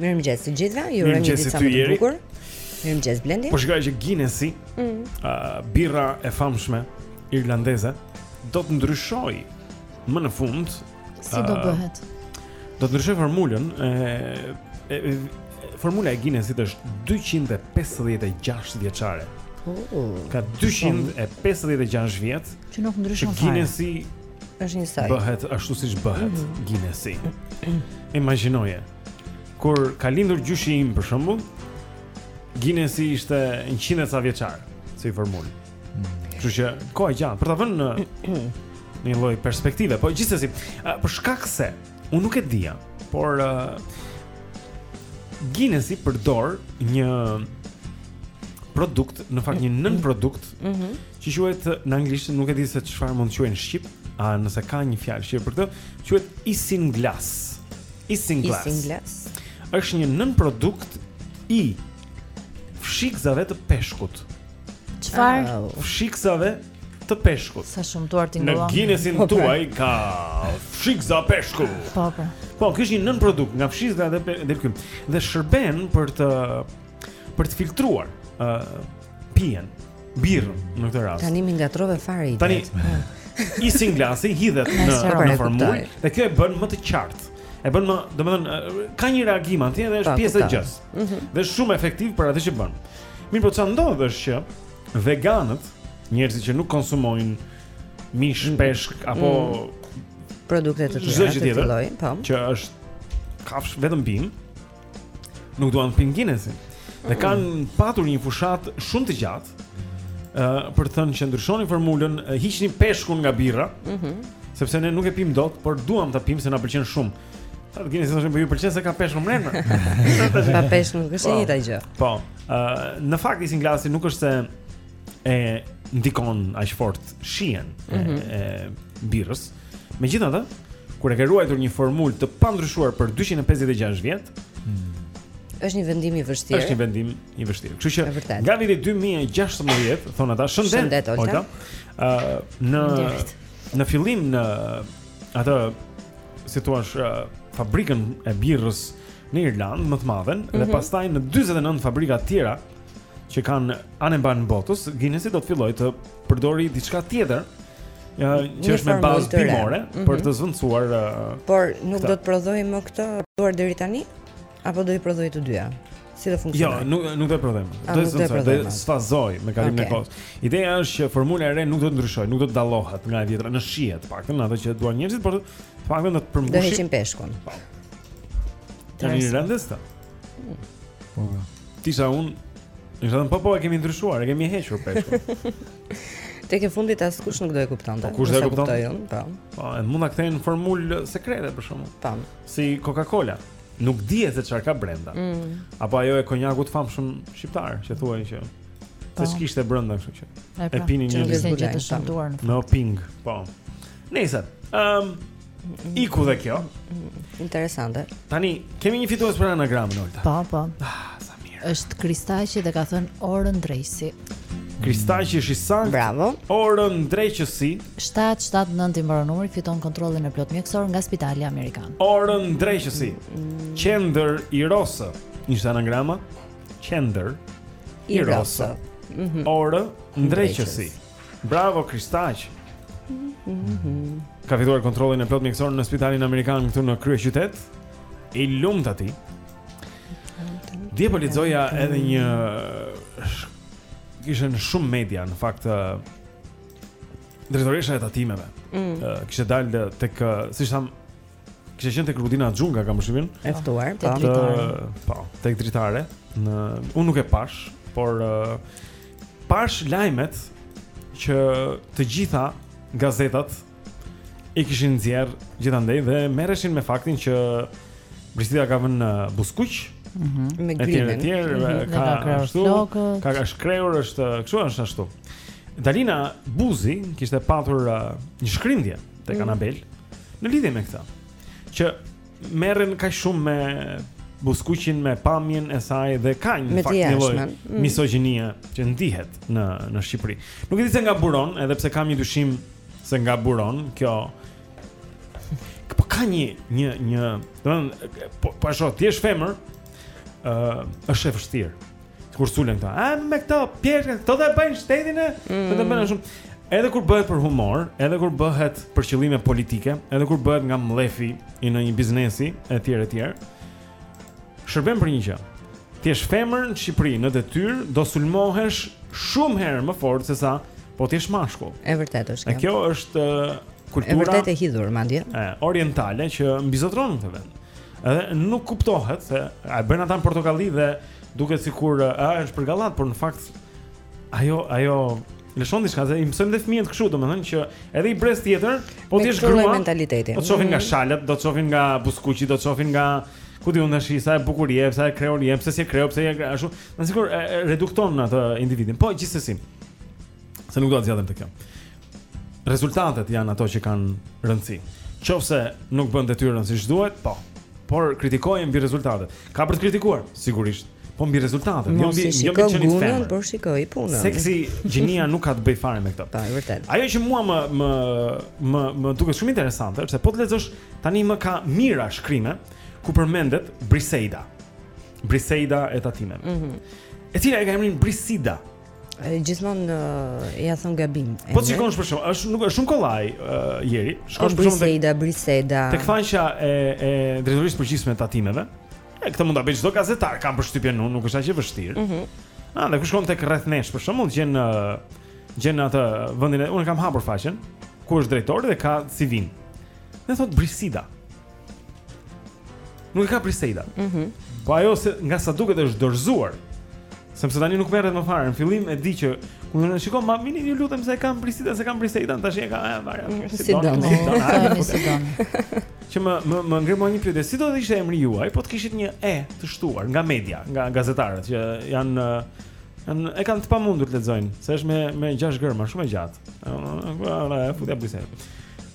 Mirëmëngjes të gjithëve. Ju uroj një ditë sa më të bukur. Mirëmëngjes Blendi. Po shikoj që Guinness-i, ëh, mm. uh, birra e famshme irlandeze do të ndryshojë më në fund si do bëhet. Do të ndryshojë formulën e, e, e formula e Guinnessit është 256 vjeçare. Oh, ka 256 vjet që nuk ndryshon fare. Guinessi Është njësoj. Bëhet ashtu siç bëhet mm -hmm. Guinness-i. Imagjinoje. Kur ka lindur gjyshi im për shembull, Guinness-i ishte 100 e ca vjeçar, si formulë. Mm. Kështu që koha e gjatë për ta vënë në një lloj perspektive, po gjithsesi, për shkak se unë nuk e dija, por uh, Guinness-i përdor një produkt, në fakt një nënprodukt, mm -hmm. Që quhet në anglisht, nuk e di se çfarë mund të quhet në shqip, a nëse ka një fjalë shqip për këtë, quhet isinglass. Isinglass. Isinglass. Është një nënprodukt i fshikëzave të peshkut. Çfarë? Oh. Fshikëzave të peshkut. Sa shëmtuar tingëllon. Në Guinnessin po, pra. tuaj ka fshikëza peshku. Po, po. Po, ky është një nënprodukt nga fshikëza dhe dhe ky. Dhe shërben për të për të filtruar ë uh, pijen. birrën në këtë rast. Tani më ngatërrove fare ide. Tani isinglass-i hidhet në në formulë dhe kjo e bën më të qartë. E bën më, domethënë ka një reagim atje dhe është pjesë e gjësë. Mhm. Dhe shumë efektiv për atë që bën. Mirëpo ça ndodh është që veganët, njerëzit që nuk konsumojnë mish, mm. peshk apo mm. produkte të tjera të llojit, po. Që është kafshë vetëm bimë. nuk duan të pinë Guinnessin. Dhe kanë patur një fushatë shumë të gjatë. ë uh, për të thënë që ndryshoni formulën, uh, hiqni peshkun nga birra. Mhm. Mm sepse ne nuk e pimë dot, por duam ta pimë se na pëlqen shumë. Këta të Guinness-it thoshin po ju pëlqen se ka peshk brenda. Pa peshk nuk është e njëjta gjë. Po. ë në fakt isinglass-i nuk është se e ndikon aq fort shijen e, e birrës, Megjithatë, kur e ke ruajtur një formulë të pandryshuar për 256 vjet, hmm. është një vendim i vështirë. Është një vendim i vështirë. Kështu që nga viti 2016, thonë ata, shëndet. Shëndet Olta. Ë uh, në ndjesë. në fillim në atë si t'ia thuash uh, fabrikën e birrës në Irlandë, më të madhen, mm -hmm. dhe mhm. pastaj në 49 fabrika të tjera që kanë anembanë botës, Guinness do të fillojë të përdori diçka tjetër ja, që është me bazë bimore mm -hmm. për të zëvendësuar uh, por nuk këta. do të prodhojë më këtë duar deri tani apo do i prodhojë të dyja si do funksionojë jo nuk nuk do të prodhojë më do të zëvendësojë do të sfazojë me kalimin okay. e kohës ideja është që formula e re nuk do të ndryshojë nuk do të dallohet nga e vjetra në shije të paktën ato që duan njerëzit por të paktën do të përmbushë do heqim peshkun tani rëndësi ka mm. po, po. Ti sa un, i thënë po po e kemi ndryshuar, e kemi hequr peshkun. Tek e fundit askush nuk do e kuptonte. Po kush do e kuptonte? Po. Po, e mund ta kthejnë në formulë sekrete për shkakun. Po. Si Coca-Cola. nuk dihet se çfarë ka brenda. Mm. Apo ajo e konjakut të famshëm shqiptar, që thonë që se po. ç'kishte brenda, kështu që. E, pra, e pini një gjë të shëntuar. Me oping, po. Nëse, ëm, um, Iku dhe kjo. Interesante. Tani kemi një fitues për anagramin Olta. Po, po. Ah, sa mirë. Është Kristaqi dhe ka thënë orëndreqësi. Kristaqi është i saktë. Bravo. Orëndreqësi. 779 i mbaron numri, fiton kontrollin e plotë mjekësor nga Spitali Amerikan. Orëndreqësi. Qendër i Rosë. Ishte anagrama. Qendër i Rosë. Mhm. Orëndreqësi. Bravo Kristaq. Ka fituar kontrollin e plotë mjekësor në spitalin amerikan këtu në kryeqytet. I lumtë atij. Dje po lexoja edhe një kishte në shumë media në fakt drejtoresha e tatimeve. Mm. Kishte dalë tek siç thamë Kishte qenë tek Rudina Xhunga, kam përshtypjen. E ftuar, po. Tek Dritare. Po, tek Dritare. Në unë nuk e pashë, por uh, pashë lajmet që të gjitha gazetat i kishin nxjerrë gjithandej dhe merreshin me faktin që Brisida ka vënë buzëkuq. Mhm. Mm me grimin. Etj, etj, mm -hmm. ka kështu. Ka ka krehur është, kështu është ashtu. Dalina Buzi kishte patur uh, një shkrim dje. Mhm. tek mm. Anabel në lidhje me këtë. Që merren kaq shumë me buzëkuqin me pamjen e saj dhe ka në fakt një lloj mm. misogjinie që ndihet në në Shqipëri. Nuk e di se nga buron, edhe pse kam një dyshim se nga buron kjo. Po ka një një një, domethënë po po që të jesh femër, ë uh, është e vështirë. Kur sulen këta, a me këto pjeshkë, këto dhe bëjnë shtetin e, mm. të të bëjnë shumë. Edhe kur bëhet për humor, edhe kur bëhet për qëllime politike, edhe kur bëhet nga mllefi i ndonjë biznesi, e tjere, tjere, shërben për një gjë. Të jesh femër në Shqipëri, në detyrë, do sulmohesh shumë herë më fortë sesa po të jesh mashkull. E vërtetë është kjo. E kjo është kultura... E vërtetë e hidhur, madje. Orientale, që mbizotron në këtë vend. Edhe nuk kuptohet, se a e bën ata në Portokalli dhe... Duket sikur e është për gallat, por në fakt ajo ajo lëshon diçka se i mësojmë dhe fëmijët kështu, domethënë që edhe i brez tjetër, po ti je grua mentaliteti. Do të shofin nga mhm. shalët, do të shofin nga buzëkuqi, do të shofin nga ku di unë, shi sa e bukur je, sa e krehur je, pse s'je e krehur, pse je ashtu. Në sikur redukton atë individin. Po gjithsesi. Se nuk do të zgjatem te kjo. rezultatet janë ato që kanë rëndësi. Qoftë se nuk bën detyrën siç duhet, po. Por kritikoje mbi rezultatet. Ka për të kritikuar, sigurisht. Po mbi rezultatet, jo mbi jo mbi qenien e femrës. Por shikoji punën. Seksi gjinia nuk ka të bëjë fare me këtë. Po, vërtet. Ajo që mua më më më më duket shumë interesante është se po të lexosh tani më ka mijëra shkrime ku përmendet Briseida. Briseida e tatimeve. Mhm. Mm e cila e ka emrin Brisida. Gjithmonë ia thonë gabim. Po shikon për shembull, është nuk është shumë kollaj uh, Jeri. Shkon për shembull Briseda, Briseda. Tek faqja e e drejtorisë së përgjithshme të tatimeve. E këtë mund ta bëjë çdo gazetar, kam përshtypjen unë, nuk është aq e vështirë. Mhm. Mm ah, dhe kush shkon tek rreth nesh për shembull mund të gjen gjen atë vendin unë e kam hapur faqen ku është drejtori dhe ka CV-n. e thotë Brisida. Nuk e ka Briseida. Mhm. Mm po ajo se nga sa duket është dorëzuar. Sepse tani nuk merret më fare. Në fillim e di që kur unë shikoj ma vini ju lutem se e kam Brisida, se kam Briseida, tash e ka e varet. Mm, si do, si do, po, si do. Që më më më ngre më një pyetje, si do të ishte emri juaj po të kishit një e të shtuar nga media, nga gazetarët që janë janë e kanë të pamundur të lexojnë, se është me me gjashtë gërma, shumë e gjatë. Ore, futja Briseida.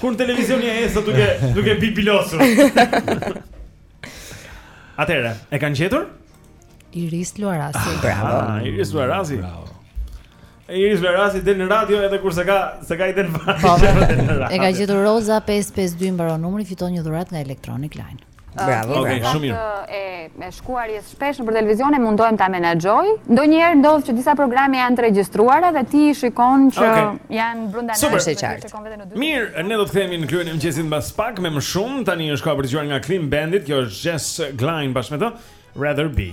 Kur në televizion një esë duke, duke pi pilosur Atëhere, e kanë gjetur? Iris Luarasi ah, Bravo ah, Iris Luarasi Bravo Iris Luarasi del në radio edhe kur se ka se ka i del në radio. E ka gjetur Roza 552 mbaron numri fiton një dhuratë nga Electronic Line. Bravo, okay, bravo. Shumë mirë. E, e shkuarjes shpesh nëpër televizion e mundohem ta menaxhoj. Ndonjëherë ndodh që disa programe janë të regjistruara dhe ti shikon që okay. janë brenda nesh. Super, është qartë. Mirë, ne do të kthehemi në klubin e mëngjesit mbas pak me më shumë. Tani është koha për të dëgjuar nga Clean Bandit, kjo është Jess Glynne bashkë me ta. Rather be.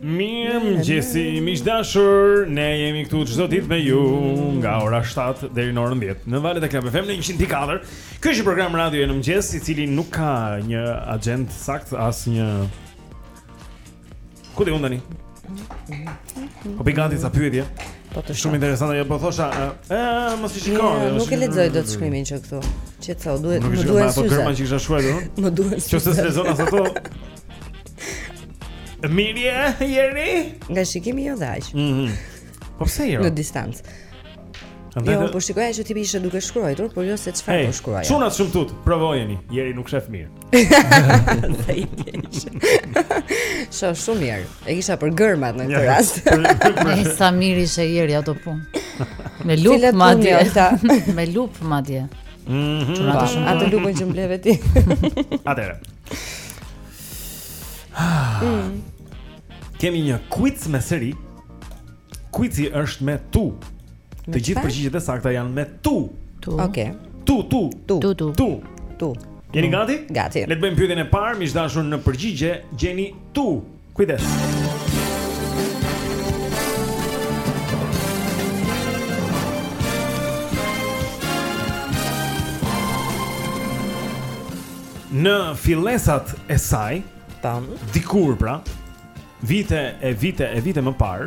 Mirëmëngjesi, miq të dashur, ne jemi këtu çdo ditë me ju nga ora 7 deri në orën 10 Në valët e Club FM në 104 Ky është një program radioje në mëngjes i cili nuk ka një axhendë të saktë asnjë Ku ti undani? Po pikati sa pyetje. Po të shumë interesante, ajo po thosha, ë, mos i shikoj. Jo, nuk e lexoj dot shkrimin që këtu. Që thau, duhet, më duhen syze. Po gërma që kisha shkruar dhe unë. Më duhen syze. Qoftë se s'e lexon as ato. Mirë je, Jeri. Nga shikimi jo dhaj. Mhm. Po pse jo? Në distancë. Andaj, jo, po shikoja që ti ishe duke shkruar, por jo se çfarë hey, po shkruaja. Çunat shumë tut, provojeni. Jeri nuk shef mirë. Dhe i keq. Shumë shumë mirë. E kisha për germat në këtë rast. Me sa mirë ishe te ato punë. Me lup madje. Me lup madje. Mhm. Mm ato shumë ato lupën që mbleve ti. Atëre. Mm. Kemi një quiz me seri. Quizi është me tu. Të gjitha përgjigjet e sakta janë me tu. Tu. Okej. Okay. Tu, tu, tu, tu, tu, tu. tu. Jeni gati? Gati. Le të bëjmë pyetjen e parë, miq të dashur, në përgjigje gjeni tu. Kujdes. Në fillesat e saj, tam, dikur pra, vite e vite e vite më parë,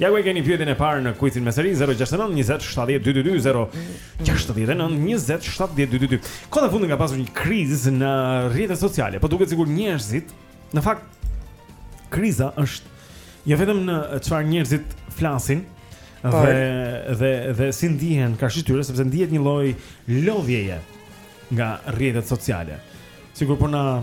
Ja ku e keni pyetjen e parë në quizin me seri 069 20 70 222 0 69 20 70 222. Kohët e fundit ka pasur një krizë në rrjetet sociale, po duket sikur njerëzit në fakt kriza është jo vetëm në çfarë njerëzit flasin dhe Po. dhe dhe si ndihen karshi tyre sepse ndihet një lloj lodhjeje nga rrjetet sociale. Sikur po na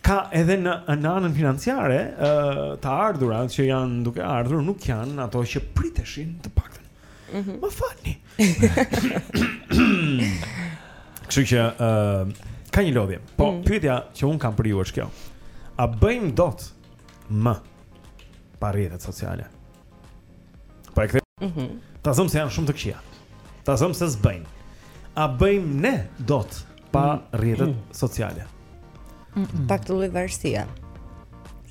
Ka edhe në në anën financiare, ë uh, të ardhurat që janë duke ardhur nuk janë ato që priteshin të paktën. Mm -hmm. Më falni. Kështu që ë uh, ka një lodhje. Po mm. pyetja që unë kam për ju është kjo. A bëjmë dot më pa rrjetet sociale? Pa e këtë mm -hmm. Ta zëmë se janë shumë të këqija Ta zëmë se s'bëjnë A bëjmë ne dot pa mm -hmm. rrjetet mm -hmm. sociale mm -hmm. Pak të lloj varësia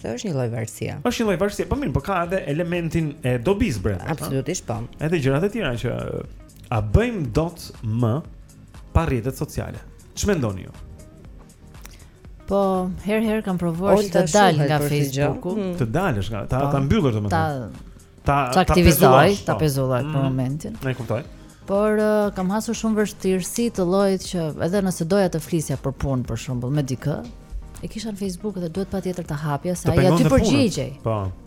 Se është një lloj varësie është një lloj varësie Po mirë, po ka edhe elementin e dobisë bre Absolutisht po Edhe gjërat e tjera që A bëjmë dot më pa rrjetet sociale Ç'mendoni ju? Po, herë herë kam provuar të të dal nga Facebooku. Mm. Të dalësh nga, ta po, ta mbyllësh domethënë. Ta çaktivizoj, ta pezulloj po. për mm. momentin. E kuptoj. Por uh, kam hasur shumë vështirësi të llojit që edhe nëse doja të flisja për punë për shembull me dikë, e kisha në Facebook dhe duhet patjetër ta hapja se ai aty përgjigjej. Po.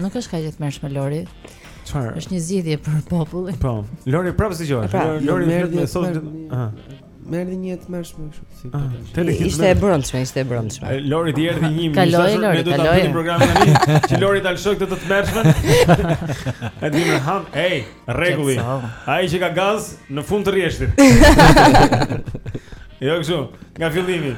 Nuk është kaq e tmerrshme Lori. Çfarë? Është një zgjidhje për popullin. Po. Lori prapë zgjohet. Pra, Lori merr me sot. Ëh. Më erdhi një e tmerrshme kështu. Si ah, po. Ishte e brendshme, ishte e brendshme. Lorit i erdhi një minutë. Kaloi Lori, ne do ta bëjmë programin tani. Që Lori ta lëshojë këtë të tmerrshmen. E di më han. Ej, rregulli. Ai që ka gaz në fund të rreshtit. Jo kështu, nga fillimi.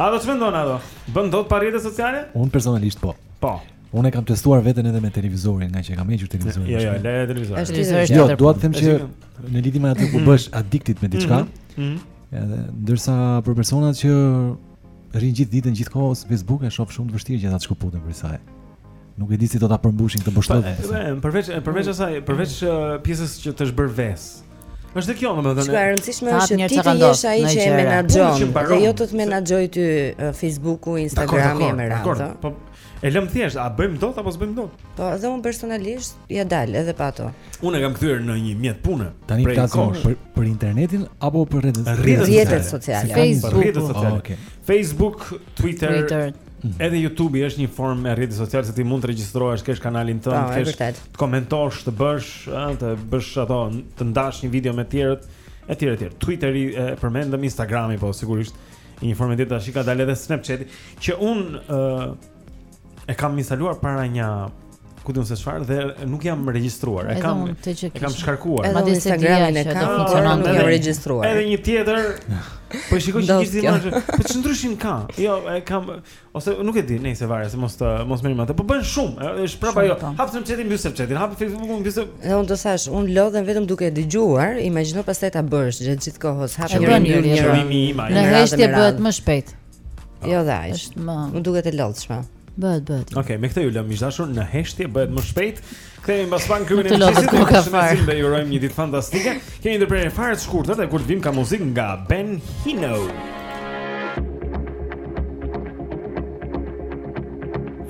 A do të vendon ato? Bën dot pa rrjete sociale? Unë personalisht po. Po. Unë e kam testuar veten edhe me televizorin, ngaqë e kam hequr televizorin. Jo, jo, lëre televizorin. Është televizori. Jo, dua të them që në lidhje me atë ku bëhesh addicted me diçka. Mhm, mhm. Edhe ndërsa për personat që rrinë gjithë ditën gjithë kohën në Facebook e shoh shumë të vështirë që ata të shkëputen prej saj. Nuk e di si do ta përmbushin këtë po, boshllëk. Përveç përveç asaj, përveç pjesës që të është bërë ves. Është kjo domethënë. Çka është e rëndësishme është që ti të jesh ai që e menaxhon, dhe jo të të menaxhojë ty Facebooku, Instagrami me radhë. Po e lëmë thjesht, a bëjmë dot apo s'bëjmë dot? Po edhe unë personalisht ia dal edhe pa ato. Unë e kam kthyer në një mjet pune. Tani flasim për, për internetin apo për rrjetet sociale? Rrjetet sociale. Facebook, rrjetet sociale. Facebook, Twitter, Twitter. Edhe YouTube-i është një formë e rrjetit social se ti mund të regjistrohesh, të kesh kanalin tënd, po, kesh të komentosh, të bësh, ë, të bësh ato, të ndash një video me të tjerët, etj, etj. Twitterin e përmendëm, Instagrami po sigurisht, një formë tjetër tashi ka dalë edhe Snapchat-i, që unë e kam instaluar para një ku di unë se çfarë dhe nuk jam regjistruar. E kam e kam shkarkuar. Madje Instagramin e kam, do funksionon të jem regjistruar. Edhe një tjetër. Po shikoj që kishte imazhe. Po ç'ndryshim ka. Jo, e kam ose nuk e di, nejse varet se mos të mos merremi me atë. Po bën shumë, është prapa jo. Hap çetin mbyll çetin. Hap Facebookun mbylle. Dhe unë të thashë, unë lodhem vetëm duke dëgjuar, imagjino pastaj ta bësh gjatë gjithë kohës. Hap një një një një. Në heshtje bëhet më shpejt. Jo, dha. Është më. Më duket e lodhshme. Bëhet, bëhet. Okej, okay, me këtë ju lëmë miq të dashur në heshtje, bëhet më shpejt. Kthehemi pas pak këtu në mëngjesit. Ju përshëndesim dhe ju urojmë një ditë fantastike. Kemi ndërprerje fare të shkurtër dhe kur të vijmë ka muzikë nga Ben Haenow.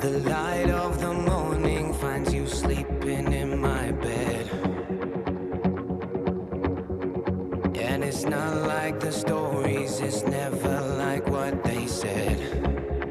The light of the morning finds you sleeping in my bed. And it's not like the stories, it's never like what they said.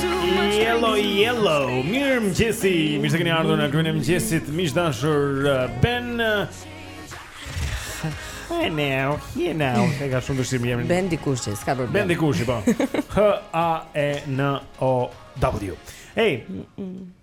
Yellow Yellow Mirëmëngjesi Mirë se keni ardhur në kryen e mëngjesit Miq të dashur uh, Ben uh, Haenow, Haenow E ka shumë dëshirë mjemin Ben dikush, s'ka problem Ben dikush, po H-A-E-N-O-W Hey mm -mm.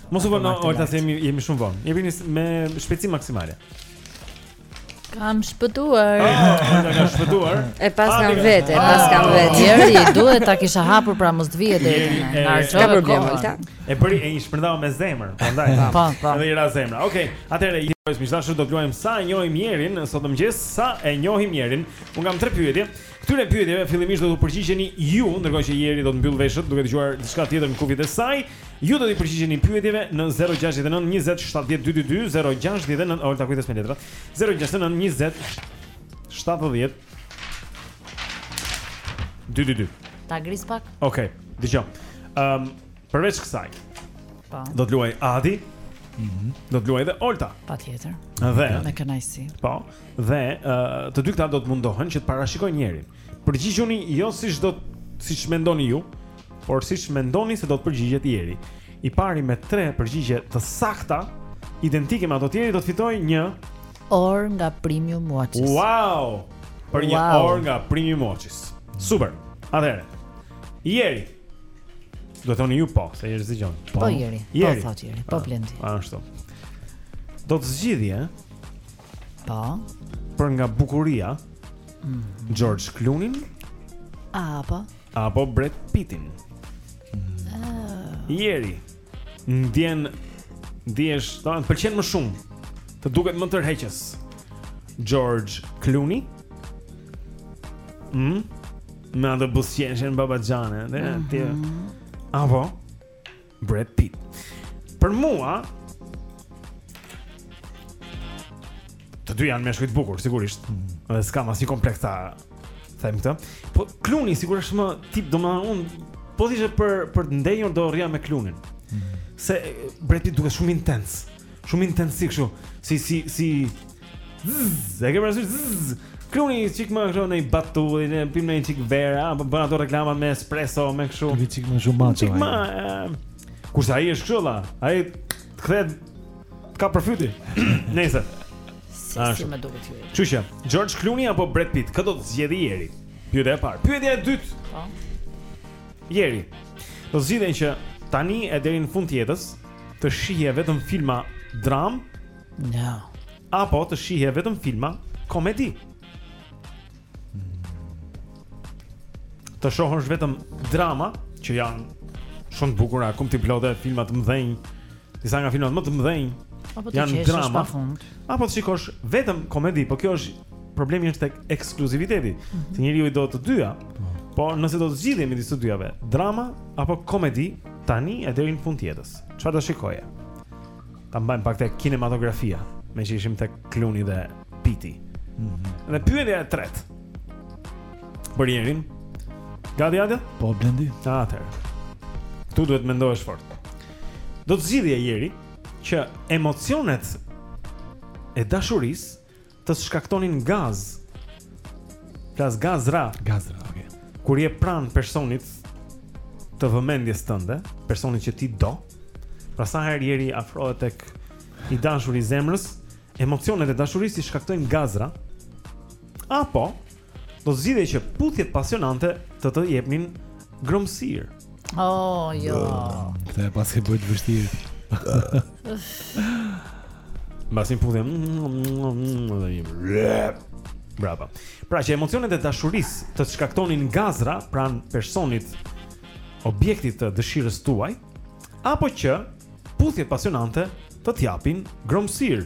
Mos u bën Olta se jemi jemi shumë vonë. Jemi nisur me shpejtësi maksimale. Kam shpëtuar. Oh, kam shpëtuar. E paskam ah, vetë, e paskam ah. vetë. Jeri, duhet ta kisha hapur pra mos të vije deri te ne. S'ka problem Olta. E bëri e shpërndau me zemër, prandaj. Po, po, po. Edhe i ra zemra. Okej, okay, atëherë i thoj miq të dashur do të luajmë sa e njohim Jerin sot mëngjes, sa e njohim Jerin. Unë kam tre pyetje. Këtyre pyetjeve fillimisht do t'u përgjigjeni ju, ndërkohë që Jeri do të mbyllë veshët duke dëgjuar diçka tjetër në kufjet e saj. Ju do t'i përgjigjeni pyetjeve në 069 20 70 222 069 Olta kujdes me letrat 069 20 70 222 Ta gris pak? Okej, okay, dëgjom. Ehm, um, përveç kësaj. Po. Do të luaj Adi. Mhm. Mm do të luaj edhe Olta. Patjetër. Dhe me kënaqësi. Po. Dhe ë uh, të dy këta do të mundohen që të parashikojnë Jerin. Përgjigjuni jo siç do siç mendoni ju, Por siç mendoni se do të përgjigjet Jeri, i pari me tre përgjigje të sakta, identike me ato të Jerit do të fitojë një orë nga Premium Watches. Wow! Për një wow. orë nga Premium Watches. Super. Atëherë. Jeri. Do thoni ju po, se Jeri zgjon. Po, po Jeri. Po Jeri. Po thotë Jeri. Po ah, Blendi. Po ashtu. Do të zgjidhje. Po. Për nga bukuria. Mm. George Clooney-n apo apo Brad Pittin. Jeri ndjen ndjesi, të pëlqen më shumë. Të duket më tërheqës. George Clooney. Mm. Me atë buzëqeshjen babaxhane, ne aty. Mhm. Apo Brad Pitt. Për mua Të dy janë meshkuj të bukur, sigurisht. Mm. Dhe s'kam asnjë kompleks ta them këtë. Po Kluni sigurisht më tip, domethënë unë po t'ishte për për të ndenjur do rria me Klunin. Mm. Se Brad Pitt duket shumë intens. Shumë intens, si kështu, si si si Zzz, e ke parasysh zzz. Kluni një çik më këto, me batutën, e pimë ne një çik verë, apo bën ato reklamat me espresso, me kështu. Një çik më shumë maço. Një çik më. Kurse ai është kështu valla, ai kthehet të kap për fyti. Nejse. Si më duket ju. Çuçi, George Clooney apo Brad Pitt, kë do të zgjedhë Jeri? Pyetja e parë. Pyetja e dytë. Po. Jeri. Do zgjidhje që tani e deri në fund të jetës të shihje vetëm filma dram Ja. Apo të shihje vetëm filma komedi. Të shohësh vetëm drama që janë shumë të bukura, kupton ti, plot filma të mëdhenj. Disa nga filmat më të mëdhenj janë drama. Apo të shikosh vetëm komedi, por kjo është problemi është tek ekskluziviteti. Mm -hmm. Se njeriu i do të dyja. Po. Por nëse do të zgjidhje midis të dyjave, drama apo komedi, tani e deri në fund të jetës. Çfarë do shikoje? ta mbajmë pak tek kinematografia, meqë ishim tek Kluni dhe Piti. Mm -hmm. Dhe pyetja e tretë. Për Jerin. Gati atë? Po, Blendi. Atër. Ktu duhet të mendohesh fort. Do të zgjidhje Jeri që emocionet e dashurisë Të shkaktonin gaz. Plus gazra. Gazra, okay. Kur je pranë personit të vëmendjes tënde, personit që ti do, pra sa herë Jeri afrohet tek i dashuri i zemrës, emocionet e dashurisë i shkaktojnë gazra. Apo Do të zgjidhje që puthjet pasionante të të jepnin gromësirë. Oh, jo. Sa e paske bërë të vështirë. Mbase puthjet. Bravo. Pra që emocionet e dashurisë të shkaktonin gazra pranë personit objektit të dëshirës tuaj, apo që puthjet pasionante të të japin gromësirë.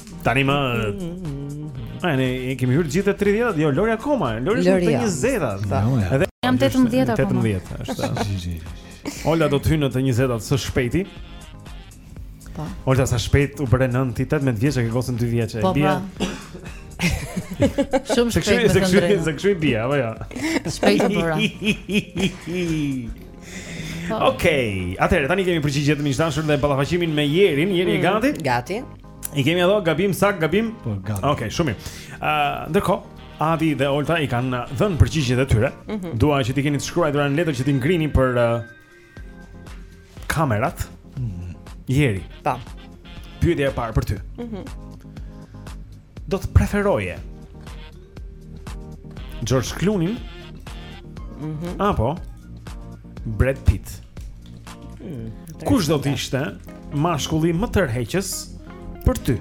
Tanimë ne e kemi hyrë gjithë te 30-at, jo Lori akoma, Lori është në 20-at. Jo. Jo, jo. Jam 18 akoma. 18 është. Ola do të hyjë në të 20-at së shpejti. Po. Ola sa shpejt u bëre 9, 18 vjeç e ke gocën 2 vjeçe po, bie. Po. Shumë shpejt me të ndrejnë Se kshu i bie, apo ja jo? Shpejt u bëra Okej, okay. atëherë tani kemi përgjigjet të miq dashur dhe ballafaqimin me Jerin. Jeri mm, gati? Gati. I kemi edhe gabim, sakt, gabim? Po, gati. Okej, okay, shumë mirë. Ë, uh, ndërkohë Adi dhe Olta i kanë dhënë përgjigjet e tyre. Mm -hmm. Dua që t'i keni të shkruara në letër që t'i ngrini për uh, kamerat. Mm -hmm. Jeri. Po. Po. Pyetja e parë për ty. Mm -hmm. Do të preferoje George Clooney? Mhm. Mm Apo Brad Pitt. Hmm, Kush do të ishte mashkulli më tërheqës për ty?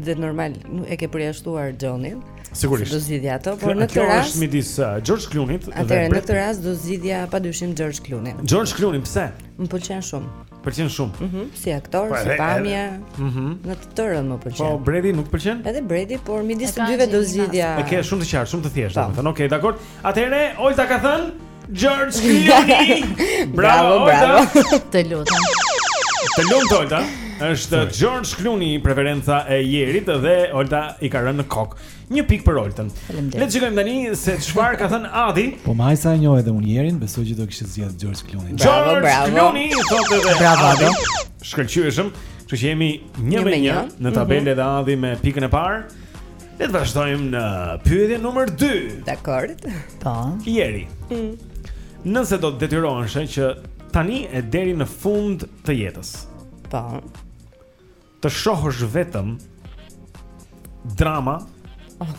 Dhe normal e ke përjashtuar Xhonin. Sigurisht. Do zgjidhja ato, por në këtë rast Kjo është midis uh, George Clooney-t dhe Atëherë në këtë rast do zgjidhja padyshim George Clooney. George Clooney pse? Më pëlqen shumë. Pëlqen shumë. Mhm, mm si aktor, po, po, si pamje. Mhm. Mm në të tërën më pëlqen. Po Bredi nuk pëlqen? Edhe Bredi, por midis të dyve do zgjidhja. E ke shumë të qartë, shumë të thjeshtë, po. domethënë. Okej, okay, dakor. Atëherë, Olta ka thënë George Clooney. bravo, bravo. bravo. të lutem. Të lutem Olta. Është George Clooney preferenca e Jerit dhe Olta i ka rënë në kok. Një pikë për Oltën. Le të shikojmë tani se çfarë ka thënë Adi. Po me sa e njoh edhe unë Jerin, besoj që do kishte zgjedh George Clooney. Bravo, George bravo. Clooney, thotë edhe. Bravo Adi. Shkëlqyeshëm. Kështu që jemi 1 me 1 në tabelë mhm. dhe Adi me pikën e parë. Le të vazhdojmë me pyetjen numër 2. Dakor. Po. Jeri. Mm. Nëse do të detyroheshe që tani e deri në fund të jetës. Po. Të shohësh vetëm drama. Oh.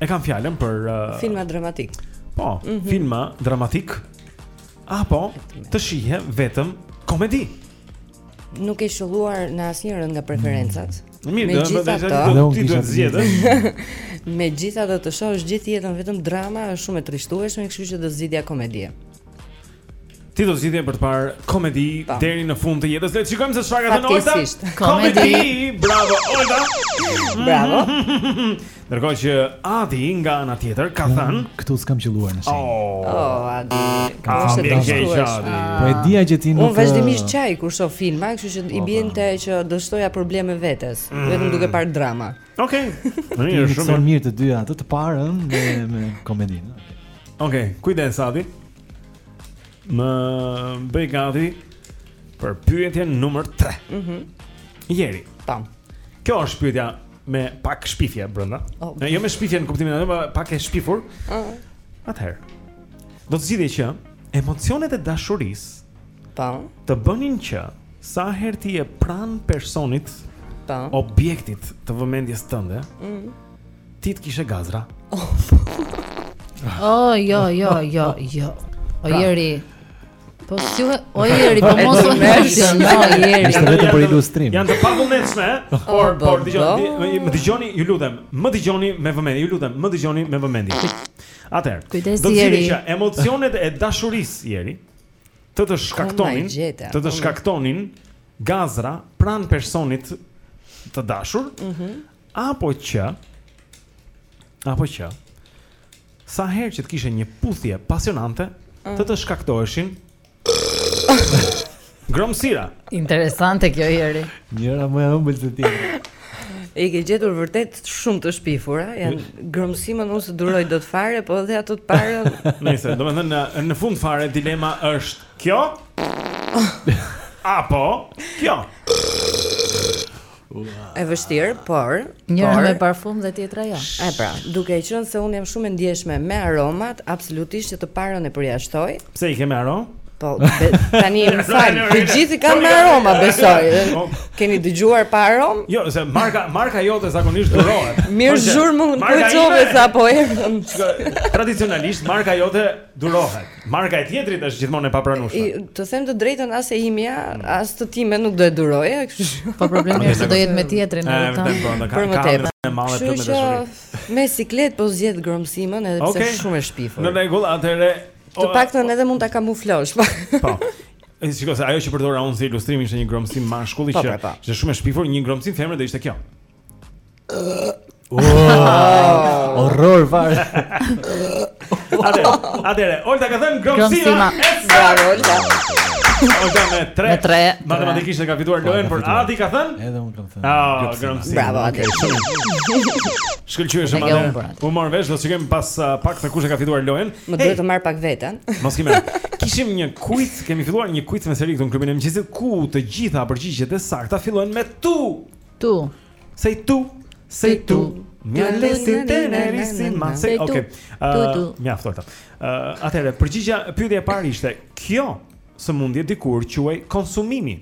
E kam fjalën për uh, filma dramatik. Po, mm -hmm. filma dramatik apo të shihe vetëm komedi. Nuk ke qëlluar në asnjërën nga preferencat. Mm. Mirë, megjithatë ti duhet të zgjedhësh. Megjithatë të shohësh gjithë jetën vetëm drama është shumë e trishtueshme, kështu që do zgjidhja komedi. Ti do zgjidhje për të parë komedi deri në fund të jetës. Le të shikojmë se çfarë ka thënë Olta. Komedi. Bravo Olta. Bravo. Ndërkohë që Adi nga ana tjetër ka thënë, këtu s'kam qëlluar në shenjë. Oh, oh Adi. Ka thënë të dështoj. Po e dia që ti nuk Unë vazhdimisht qaj kur shoh filma, kështu që i po, bie po. që t'i shtoja probleme vetes, mm. vetëm duke parë drama. Okej. Okay. Është shumë mirë të dyja, atë të parën me me komedinë. Okej, okay, kujdes Adi. Më bëj gati për pyetjen numër 3. Mhm. Mm Jeri. Kjo është pyetja me pak shpifje brenda. Oh. Jo me shpifje në kuptimin atë, po pak e shpifur. Ëh. Uh. Atëherë. Do të zgjidhje që emocionet e dashurisë të bënin që sa herë ti je pranë personit, objektit të vëmendjes tënde, mm. Ti të kishe gazra. Oh, jo, jo, jo, jo. O pra. Jeri. Po si u, o Jeri, po mos u merresh. Jo, Jeri. Është vetëm për ilustrim. Janë të pavullnetshme, oh, por por dëgjoni, më dëgjoni, ju lutem. Më dëgjoni me vëmendje, ju lutem, më dëgjoni me vëmendje. Atëherë. Kujdes Jeri. Do zgjidhje që emocionet e dashurisë Jeri të të shkaktonin, oh të të shkaktonin gazra pranë personit të dashur. Mhm. Mm Apo që Apo që Sa herë që të kishe një puthje pasionante mm. Të të shkaktoheshin gromësira Interesante kjo Jeri Njëra më e ëmbël se tjetra E ke gjetur vërtet shumë të shpifura. Janë gromësira unë s'e duroj dot fare, po edhe ato të parat. Nëse, domethënë në, në fund fare dilema është kjo? Apo kjo? E vështirë, por njëra por, me parfum dhe tjetra jo. E pra, duke qenë se unë jam shumë e ndjeshme me aromat, absolutisht që të parën e përjashtoj. Pse i ke me aromë? Po, be, tani më fal, të gjithë i kanë me aroma, besoj. Po. Keni dëgjuar pa aromë? Jo, se marka marka jote zakonisht durohet. Mirë zhurmë, po çove sa po erdhëm. Tradicionalisht marka jote durohet. Marka e tjetrit është gjithmonë e papranueshme. Të them të drejtën, as e imja, mm. as të time nuk do e duroj, kështu që. Po problemi është se do jesh me tjetrin, e kupton? Po, për më tepër. Kështu që me siklet po zgjedh gromësimën edhe pse është shumë e shpifur. Në rregull, atëre të paktën edhe mund ta kamuflosh. Po. po. E shikoj se ajo që përdora unë si ilustrim ishte një gromësimë mashkulli po, që po, është shumë e shpifur, një gromësimë femre do ishte kjo. Horror fare. Atëre, atëre, Olta ka thënë gromësima. Bravo Olta. Olta me 3. Me 3. Matematikisht e ka fituar po, lojën, por Adi ka thënë? Edhe unë kam thënë. Ah, gromësima. Bravo Adi. Shkëlqyeshëm Adi. U mor vesh, do të shikojmë pas uh, pak se kush e ka fituar lojën. Më duhet të marr pak veten. Mos kemi. Kishim një quiz, kemi filluar një quiz me seri këtu në klubin e mëngjesit ku të gjitha përgjigjet e sakta fillojnë me tu. Tu. Say tu. Say tu. Mja lesi të në lesi ma Say tu. Okay. Uh, Mja fëtërta. Uh, Atere, përgjigja pyetja e parë ishte, kjo sëmundje dikur quhej konsumimi.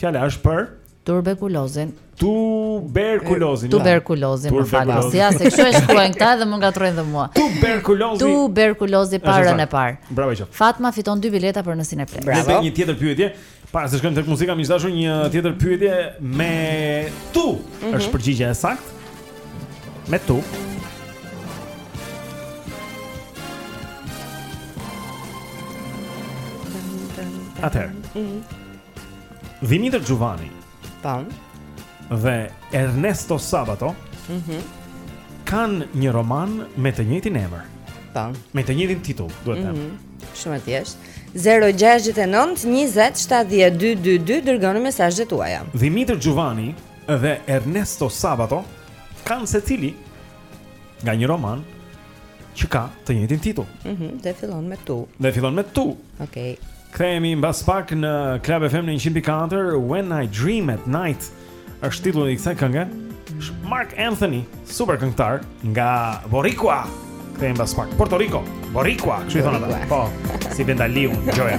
Fjala është për... Turbekulozin. Tuberkulozin. Tuberkulozin, më fal. Si ja, se kështu e shkruajnë këta edhe më ngatërrojnë dhe mua. Tuberkulozin. Tuberkulozin parën e parë. Bravo, që. Fatma fiton dy bileta për në Cineplex. Bravo. Dhe një tjetër pyetje, Para se të shkojmë tek muzika, miq të dashur, një tjetër pyetje me tu. Mm -hmm. Është përgjigja e saktë. Me tu. Atëherë. Mm -hmm. Dhimitër Xhuvani, Tan. Dhe Ernesto Sabato. Mhm. Mm kanë një roman me të njëjtin emër. Tan. Me të njëjtin titull, duhet të them. Mhm. Mm Shumë e thjeshtë. 069 20 70 222 dërgoni mesazhet tuaja. Dhimitër Xhuvani dhe Ernesto Sabato kanë secili nga një roman që ka të njëjtin titull. Mhm, mm dhe fillon me tu. Dhe fillon me tu. Okej. Okay. Kthehemi mbas pak në Club FM në 100.4 When I Dream at Night. Është titulli i kësaj kënge Marc Anthony, super këngëtar nga Boricua. Kthehemi mbas pak. Porto Rico, Boricua, ç'u thonë ata? Po, si vendaliu, gjoja.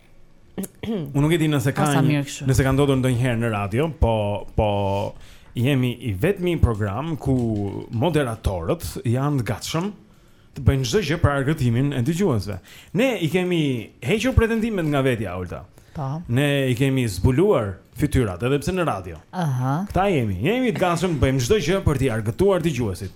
Unë nuk e di nëse ka nëse ka ndodhur ndonjëherë në radio, po po jemi i vetmi program ku moderatorët janë të gatshëm të bëjnë çdo gjë për argëtimin e dëgjuesve. Ne i kemi hequr pretendimet nga vetja Olta. Po. Ne i kemi zbuluar fytyrat edhe pse në radio. Aha. Kta jemi. Ne jemi të gatshëm të bëjmë çdo gjë për të argëtuar dëgjuesit.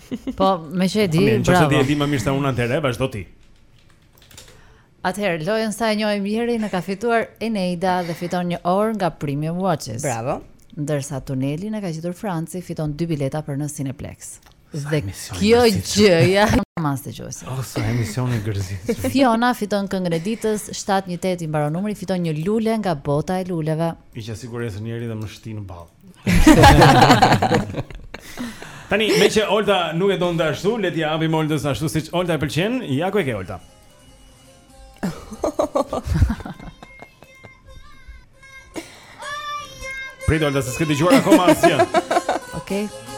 Po, me që e di, bravo. Nëse ti e di më mirë se unë atëherë, vazhdo ti. Atëherë, lojën sa e njoh Mirin e ka fituar Eneida dhe fiton një orë nga Premium Watches. Bravo. Ndërsa tunelin e ka gjetur Franci, fiton dy bileta për në Cineplex. Dhe kjo gjëja mas të gjuhës. Oh, sa emision i mërzitshëm. Fiona fiton këngën e ditës 718 i mbaron numri, fiton një lule nga bota e luleve. Piqja sigurisë njëri dhe më shti në ballë. Tani, me që Olta nuk e do në atë ashtu, le t'ia bëjmë Oltës ashtu siç Olta e pëlqen, ja ku e ke Olta. Prit Olta, se s'ke dëgjuar akoma asgjë. Okej. Okay.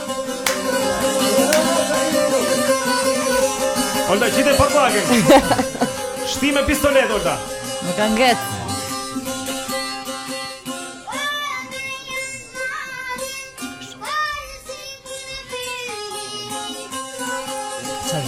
Olta qite për plaken Shti me pistolet, Olta Më ka ngelë Qaj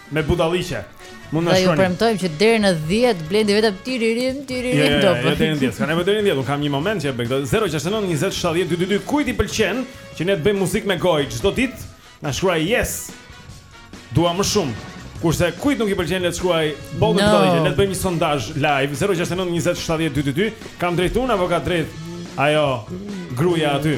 Me budalliqe. Mund na shkruani. Ne ju premtojmë që deri në 10 Blendi vetëm tiririm, tiririm jo, jo, jo, do. Jo, deri në 10. Kanë vetëm deri në 10. Unë kam një moment që bëj këtë 069 20 70 222. Kujt i pëlqen që ne të bëjmë muzikë me gojë çdo ditë? Na shkruaj yes. Dua më shumë. Kurse kujt nuk i pëlqen le të shkruaj botën no. tonë, le të bëjmë një sondazh live 069 20 70 222. Kam drejt unë apo ka drejt ajo gruaja aty?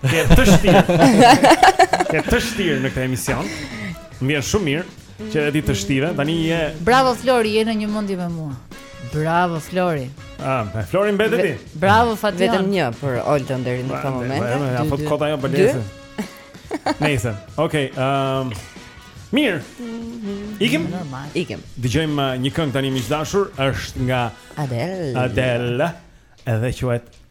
Ke të vështirë. Ke të vështirë në këtë emision. Më vjen shumë mirë që e di të shtive. Tani je Bravo Flori, je në një mendje me mua. Bravo Flori. Ah, me Flori mbetet ti. Bravo Fatian. Vetëm një për Olden deri në këtë moment. Po, ja po kota jo balesë. Nice. Okej, ehm Mirë. Ikim? Normal. Ikim. Dëgjojmë uh, një këngë tani miq të dashur, është nga Adele. Adele. Edhe quhet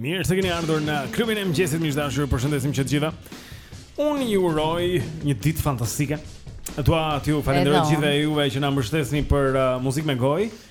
Mirë se keni ardhur në klubin e mëngjesit miq të dashur, ju përshëndesim që të gjithëve. Unë ju uroj një ditë fantastike. Dua t'ju falenderoj gjithëve juve që na mbështesni për uh, muzikë me gojë.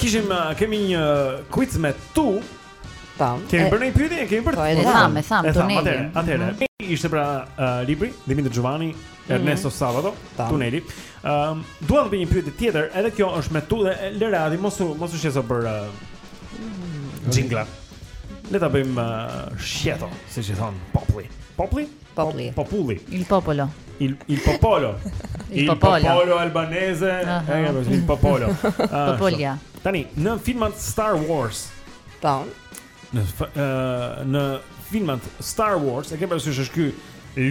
Kishim uh, kemi një quiz me tu. Po. Kemi bërë një pyetje, kemi bërë. Po, e tham, e tham, tuneli. Atëherë, atëherë. Mm -hmm. Ishte pra uh, libri Dhimitër Xhuvani, mm -hmm. Ernesto Sabato, Tam. tuneli. Ëm, ehm, um, dua të bëj një pyetje tjetër, edhe kjo është me tu dhe Ljarati mos u mos u shqetëso për uh, jingle. Le ta bëjmë uh, shqeto, siç i thon populli. Populli? Populli. Populli. Il popolo. Il il popolo. Il popolo albanese. Ai është il popolo. Popullia. Tani, në filmat Star Wars. Po. Në në filmat Star Wars, e ke parasysh është ky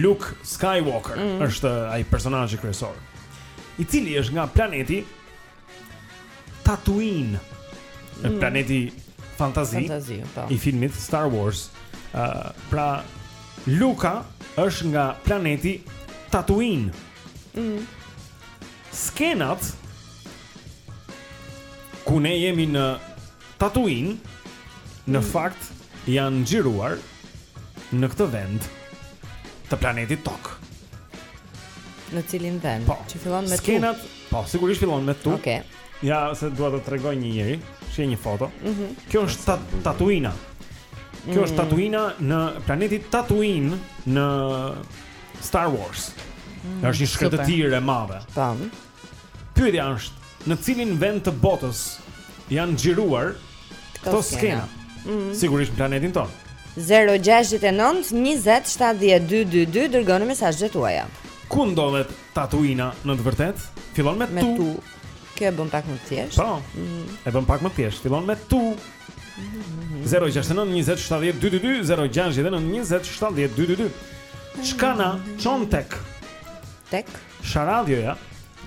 Luke Skywalker, mm. është ai personazhi kryesor. I cili është nga planeti Tatooine. Në mm. planeti fantazi, fantazi po. i filmit Star Wars. Uh, pra Luka është nga planeti Tatooine. Mm. Skenat ku ne jemi në Tatooine në mm. fakt janë xhiruar në këtë vend të planetit Tokë. Në cilin vend? Po. Që fillon me T. Skenat Po, sigurisht fillon me T. Okej. Okay. Ja, se dua të tregoj njëherë edhe një foto. Mm -hmm. Kjo është tat Tatuina. Kjo mm. është Tatuina në planetin Tatuin në Star Wars. Mm. Është një shkretëtirë e madhe. Tam. Pyetja është, në cilin vend të botës janë xhiruar këto skena? Mm -hmm. Sigurisht në planetin tonë. 069 20 7222 dërgoni mesazhet tuaja. Ku ndodhet Tatuina në të vërtetë Fillon me, me T. T Kjo e bën pak më thjesht Po, mm -hmm. e bën pak më thjesht Fillon me tu mm -hmm. 069 27 222 069 27 222 Qka na qon tek Tek Sharadio ja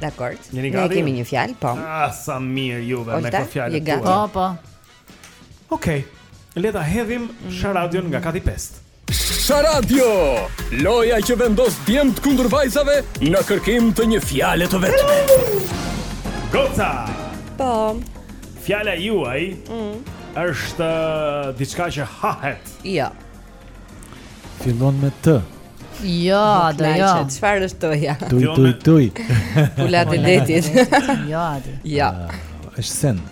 Dakor Ne kemi një fjal Po Ah, sa mirë juve me këtë fjal Po, po Okej. Okay. Le ta hedhim mm. Sharadion nga kati i 5. Sharadio, loja që vendos djemtë kundër vajzave në kërkim të një fjale të vetme. Goca! Po. Fjala juaj mm. është uh, diçka që hahet. Ja. Jo. Fillon me T. Jo, do jo. Çfarë është T-ja? Tuj, tuj, tuj. Pula e detit. Jo, atë. Ja. Jo. Ah, është send.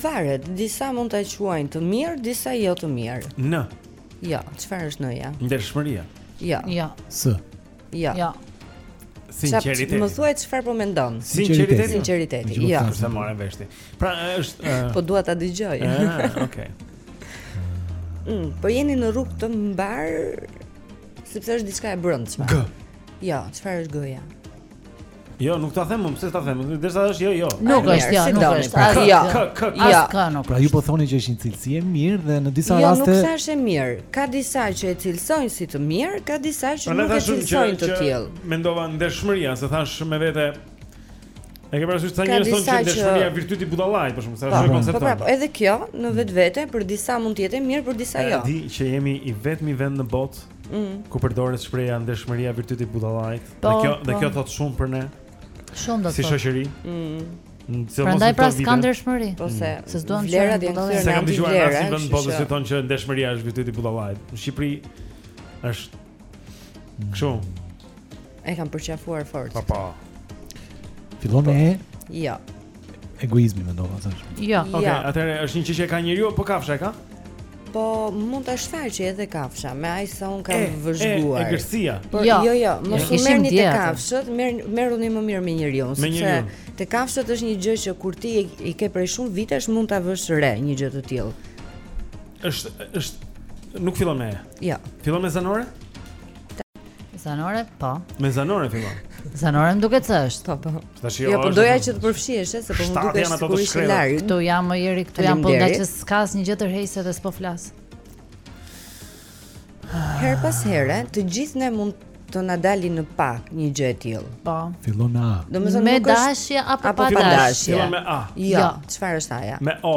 Varet, disa mund ta quajnë të mirë, disa jo të mirë. N. Jo, çfarë është N-ja? Ndershmëria. Jo. Jo. S. Jo. Jo. Sinqeriteti. Më thuaj çfarë po mendon? Sinqeriteti. Sinqeriteti. Jo. S'e merr vesh ti. Pra është Po dua ta dëgjoj. Ah, okay. Mm, po jeni në rrugë të mbarë sepse është diçka e brendshme. G. Jo, çfarë është G-ja? Jo, nuk ta them, pse ta them? Derisa është jo, jo. Nuk është jo, nuk është. Pra, jo. Jo. Pra ju po thoni që është një cilësi e mirë dhe në disa jo, raste Jo, nuk thashë është e mirë. Ka disa që e cilësojnë si të mirë, ka disa që nuk e cilësojnë të tillë. Mendova ndershmëria, se thashë me vete E ke parasysh sa njerëz thonë që ndershmëria është virtyt i budallait, për shkak se është konceptuar. Po, pra, po, edhe kjo në vetvete për disa mund të jetë e mirë, për disa jo. E di që jemi i vetmi vend në botë Mm. Ku përdoret shprehja ndershmëria virtyt i budallait. Po, dhe kjo po. dhe kjo thotë shumë për ne. Shumë do të. Si shoqëri. Mm. Prandaj pra s'ka ndershmëri. Po se, mm. se s'duam vlera dhe ndonjë gjë. S'e kam dëgjuar në asnjë vend të botës që thonë që ndershmëria është virtyt i budallait. Në Shqipëri është kështu. E kam përqafuar fort. Pa pa. Fillon me e? Jo. Egoizmi mendova, thash. Jo. Ok, ja. atëherë është një gjë që ka njeriu apo kafsha e ka? Po mund të shfaqet edhe kafsha, me aq sa unë kam e, vëzhguar. E, egërsia. Por, jo, jo, jo mos u merrni te kafshët, merruni më mirë me njeriun. Me njeriun. Te kafshët është një gjë që kur ti i ke prej shumë vitesh mund ta vësh re një gjë të tillë. është, është, nuk fillon me e? Jo. Fillon me zanore? Zanore, po. Me zanore fillon. Zanore më duket se është. Po, po. Tash jo. Jo, po doja që të përfshihesh, se po më duket sikur ishe larg. Këtu jam më jeri, këtu jam po ndaj që s'ka asnjë gjë tërheqëse dhe s'po flas. Herë pas here, të gjithë ne mund të na dali në pah një gjë e tillë. Po. Fillon me A. Domethënë me dashje apo pa dashje? Fillon me A. Jo, jo. çfarë është ajo? Me O.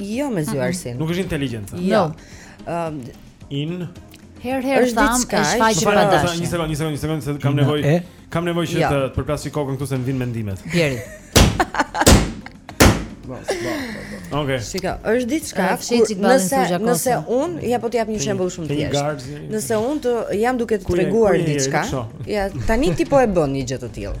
Jo me zgjuarsin. Nuk është inteligjenca. Jo. Ëm in Herë herë është diçka që shfaqet pa dashje. Një sekond, një sekond, një sekond, se kam nevojë. Kam nevojë që jo. të përplas kokën këtu se më vin mendimet. Bjeri. Bas, bas, bas. Okej. Shika, është diçka kur nëse nëse un ja po të jap një shembull shumë të thjeshtë. Nëse un të jam duke të treguar diçka, ja tani ti po e bën një gjë të tillë.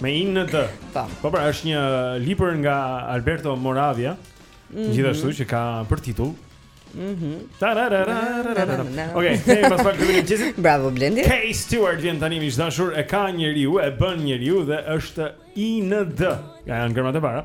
Me in në D. Po. Po pra, është një libër nga Alberto Moravia, mm -hmm. gjithashtu që ka për titull Mhm. Mm Okej, kemi pas pak këtu gjithë. Bravo Blendi. Kay Stewart vjen tani miq dashur, e ka njeriu, e bën njeriu dhe është i n d. Ja janë gërmat e para.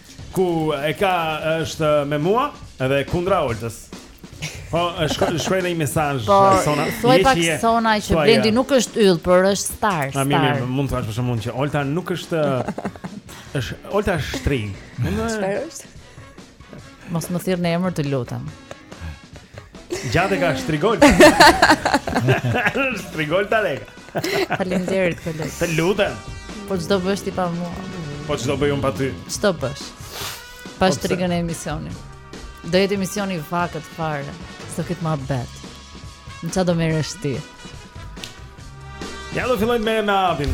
Ku e ka është me mua dhe kundra Oltës. Po, është kjo një mesazh po, Sona. Po, pak je, Sona që thua, Blendi nuk është yll, por është star, star. Mirë, mirë, mund të thash për shkakun që Olta nuk është është Olta është shtri. Çfarë është? Mos më thirr në emër të lutem. Gjatë ka shtrigë Olta. shtrigë Olta rega. Faleminderit kolege. Të lutem. Po ç'do bësh ti pa mua. Po ç'do bëj un pa ty. Ç'do bësh. Pa shtrigën e emisionit. Do jetë emisioni i vakët fare. Së këtë ma bet. Me ça do merresh ti? Ja do fillojnë me me abin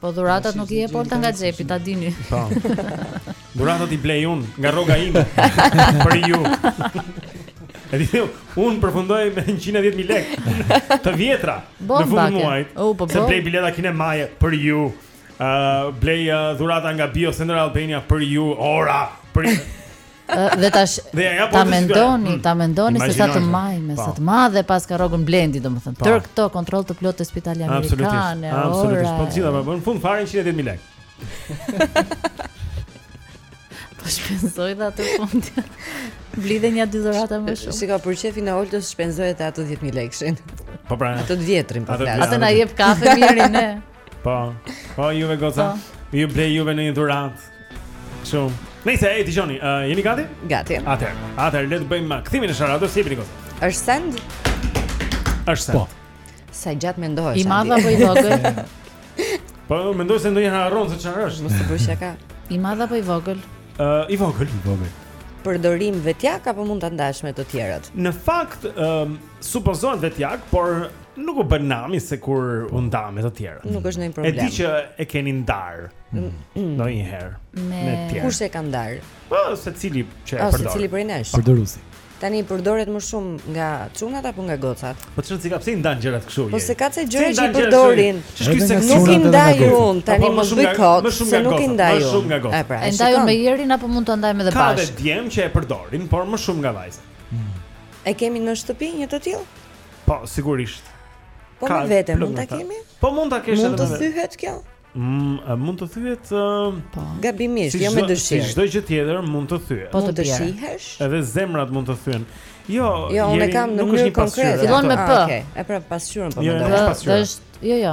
Po dhuratat nuk i jep Olta nga xhepi, ta dini. Po. Dhuratat i blej un nga rroga ime për ju. Edhe, un përfundoj me 110000 lekë të vjetra në fund të muajit. Po, po. Se blej bileta kinemaje për ju. Ë uh, blej uh, dhurata nga Bio Center Albania për ju. Ora, për ju. Dhe tash ta mendoni, ta mendoni se sa të majme, sa të madhe pas ka rrogën Blendi, domethënë. Tërë këto kontroll të plotë spitali amerikan. Absolutisht. Absolutisht. Po gjithë po në fund fare 110000 lekë. Po shpenzoje dhe atë fundin Bli dhe nja dy dhurata më shumë S'i ka për qejfin e Oltës shpenzoje dhe atë 10.000 lekshin Po pra Atë të vjetrin po flasë Atë na jep kafe mirë ne Po, po juve gocave. Po. Ju blej juve nga një dhuratë. Kështu. Nëse e dëgjoni, uh, jeni gati? Gati. Atëherë, atëherë le të bëjmë uh, kthimin e sharadës si jeni goca. Është send? Është send. Po. Sa gjatë mendohesh? I madh apo i vogël? Po, mendoj se ndonjëherë harron se çfarë është. Mos e bësh çka. I madh apo i vogël? Ë, uh, i vogël, i vogël. Përdorim vetjak apo mund ta ndash me të tjerët? Në fakt, ë, um, supozohet vetjak, por nuk u bë nami sikur u nda me të tjerët. Nuk është ndonjë problem. E di që e keni ndarë. Mm. Ndonjëherë me, me të tjerë. Kush e ka ndarë? Po, secili që e përdor. Secili prej nesh. Përdorusi. Tani përdoret më shumë nga çunat apo nga gocat? Po çfarë s'ka pse i ndan gjërat kështu? Po se ka ca gjëra që i përdorin. Ç'është se nuk i ndaj un tani më bëj kot, se nuk i ndaj un. Më shumë nga gocat. E pra, e ndaj unë me Jerin apo mund ta ndajmë edhe bashkë? Ka dhe djem që e përdorin, por më shumë nga vajzat. E kemi në shtëpi një të tillë? Po, sigurisht. Po me vete mund ta kemi? Po mund ta kesh edhe. Mund të thyhet kjo? Mm, a mund të thyhet? Po. Gabimisht, jo me dëshirë. Si çdo gjë tjetër mund të thyhet. Po të shihesh dot? Edhe zemrat mund të thyhen. Jo, jo, unë e kam në mënyrë konkrete. Fillon me ah, p. Okej, e pra pasqyrë po. Jo, jo, është, jo, jo.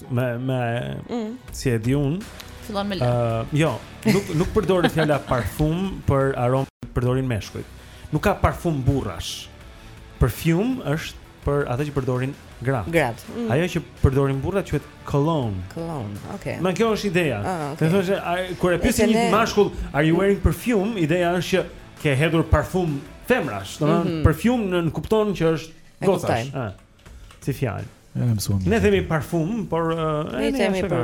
me me mm. si e di un fillon me l. Uh, jo, nuk nuk përdoret fjala parfum për aromën që përdorin meshkujt. Nuk ka parfum burrash. Perfume është për atë që përdorin gratë. Gratë. Mm. Ajo që përdorin burrat quhet cologne. Cologne. Okej. Okay. Ma kjo është ideja. Ah, okay. Të thuash kur e pyesin një mashkull, are you wearing perfume? Ideja është që ke hedhur parfum femrash, domethënë mm -hmm. perfume nënkupton që është gocash. Si fjalë. E kam mësuar. Ne themi parfum, por ne themi për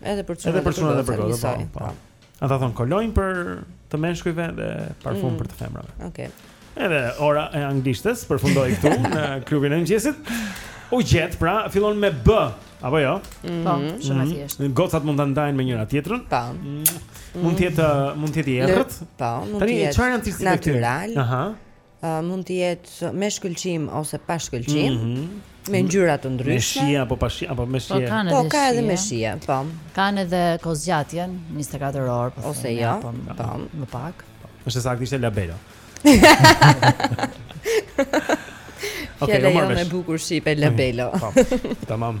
edhe për çunat. Edhe për çunat e për gocat, po. po. po. Ata thonë cologne për të meshkujve dhe perfume mm. për të femrave. Okej. Okay. Edhe ora e anglishtes përfundoi këtu në klubin e mëngjesit. U gjet, pra fillon me B, apo jo? Mm. Po, mhm. shumë e mhm. thjeshtë. Gocat mund ta ndajnë me njëra tjetrën. Po. Mm. Mund të jetë mund të jetë i errët. Po, mund të jetë. Tani çfarë janë cilësitë e tyre? Aha. mund të jetë me shkëlqim ose pa shkëlqim. Mm -hmm. Me ngjyra të ndryshme. Me shije apo pa shije apo me shije. Po, kanë po, ka edhe me shije, po. Kanë edhe kohëzgjatjen 24 orë po. Ose jo, ja, po, po, më pak. E saktë ishte labelo. Okej, okay, jo më bukur shqip e labelo. Po. Tamam.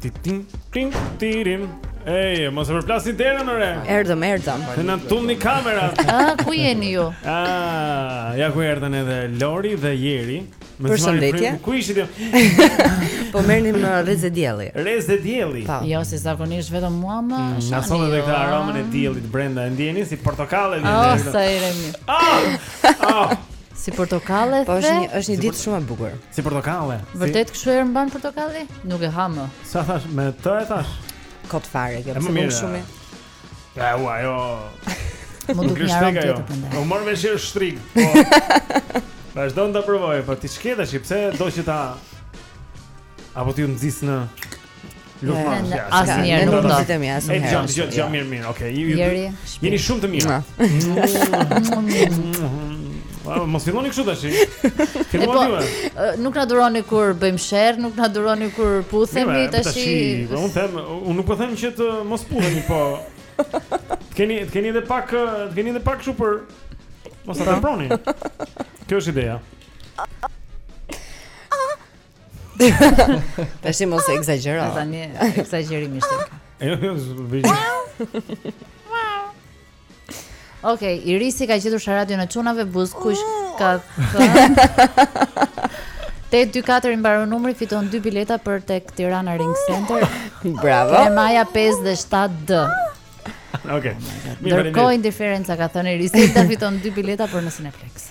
Titim, tim, tirim. Ej, mos e përplasin derën ore. Erdhëm, erdhëm. Të na tundni kamerat. Ah, ku jeni ju? Ah, ja ku erdhën edhe Lori dhe Jeri. Përshëndetje. Ku ishit ju? Po merrnim rreze dielli. Rreze dielli. Po. Jo, si zakonisht vetëm mua më. Mm, na solli edhe këtë aromën e diellit brenda e ndjeni si portokalle dhe. Oh, sa i remi. Ah! Ah! Si portokalle the? Po është një është një ditë shumë e bukur. Si portokalle. Vërtet kështu e mban portokalli? Nuk e ha më. Sa thash me të e thash? Kot fare kjo, pse më shumë. Ja, u ajo. Më duk një aromë tjetër për ndaj. U mor me shirë shtrig. Po. Vazhdon ta provojë, po ti ç'ke tash pse do që ta... Apo ti u nxis në... Luftë asnjëherë nuk do. Vetëm ja asnjëherë. Edhe jam gjithë jam mirë mirë. Okej. Jeri. Jeni shumë të mirë. Po mos filloni kështu tash. Filloni po, ju. Nuk na duroni kur bëjmë sherr, nuk na duroni kur puthemi tash. Po un them, un nuk po them që të mos putheni, po të keni të keni edhe pak, të keni edhe pak kështu për mos ta veproni. Kjo është ideja. Tash mos e ekzagjero. Tani ekzagjerim ishte. Jo, jo, vjen. Okej, okay, Irisi ka gjetur sharadion në çunave buz kush ka thënë. 824 i mbaron numri fiton dy bileta për tek Tirana Ring Center. Bravo. Te Maja 5 dhe 7D. Okej. Okay. Ndërkohë indiferenca ka thënë Irisi ta fiton dy bileta për në Cineplexx.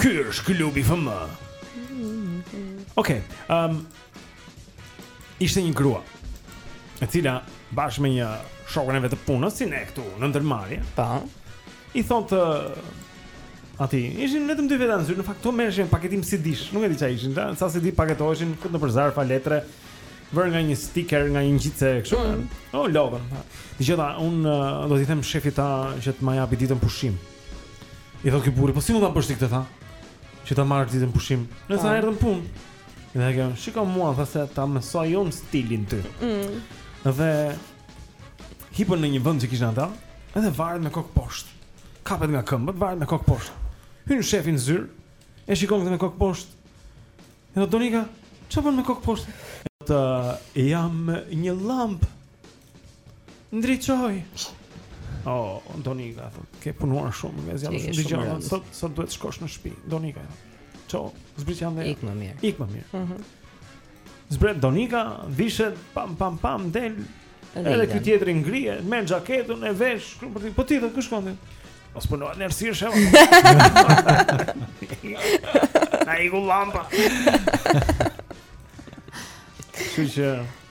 Ky është Club FM. Okej. Okay, um, ishte një grua e cila bashkë me një shokun e vet të punës si ne këtu në ndërmarrje. Po. I thotë atij, ishin vetëm dy veta në zyrë, në fakt këto merreshin me paketime si diç, nuk e di çfarë ishin, ta, sa si di paketoheshin këtë nëpër zarfa letre, vënë nga një sticker, nga një ngjitse kështu. Mm. Oh, logo. Dëgjo tha, un do t'i them shefit tha që të më japi ditën pushim. I thotë ky burri, po si mund ta bësh ti këtë tha? Që ta marrësh ditën pushim. Ne sa erdhëm në punë. Dhe ajo, shiko mua, tha se ta mësoj unë stilin ty. Mm. Dhe hipën në një vend që kishin ata, edhe varet me kokë poshtë. Kapet nga këmbët, varet me kokë poshtë. Hyn shefi në zyrë, e shikon këtë me kokë poshtë. E thotë Donika, çfarë bën me kokë poshtë? Thotë jam një llampë. Ndriçoj. Oh, Donika, ke punuar shumë, ke punuar shumë diçka. Sot sot duhet të shkosh në shpi, Donika. Ço, zbrit tani. Ik më mirë. Ik më mirë. Mhm. Mm zbret Donika, vishet pam pam pam del. Edhe ti tjetri ngrihet, merr xhaketën e vesh, kru për ti. Po ti do kush kondi? Mos puno në arsye shema. Na iku llampa. Shyqyr.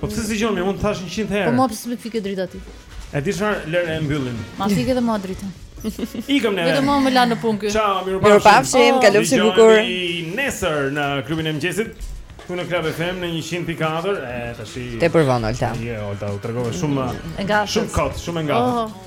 Po pse s'dëgjoni, unë thash 100 herë. Po mos m'i fik dritat ti. E di çfarë, lërë e mbyllim. Ma fike edhe mua dritën. Ikëm ne. Vetëm më lanë në punë këtu. Ciao, mirë po. Mirë pafshim, kalofshi bukur. Nesër në klubin e mëngjesit. Ku në Club FM në 100.4, e tash. Tepër vonë Olta. Jo, Olta, u tregove shumë. Shumë kot, shumë ngat.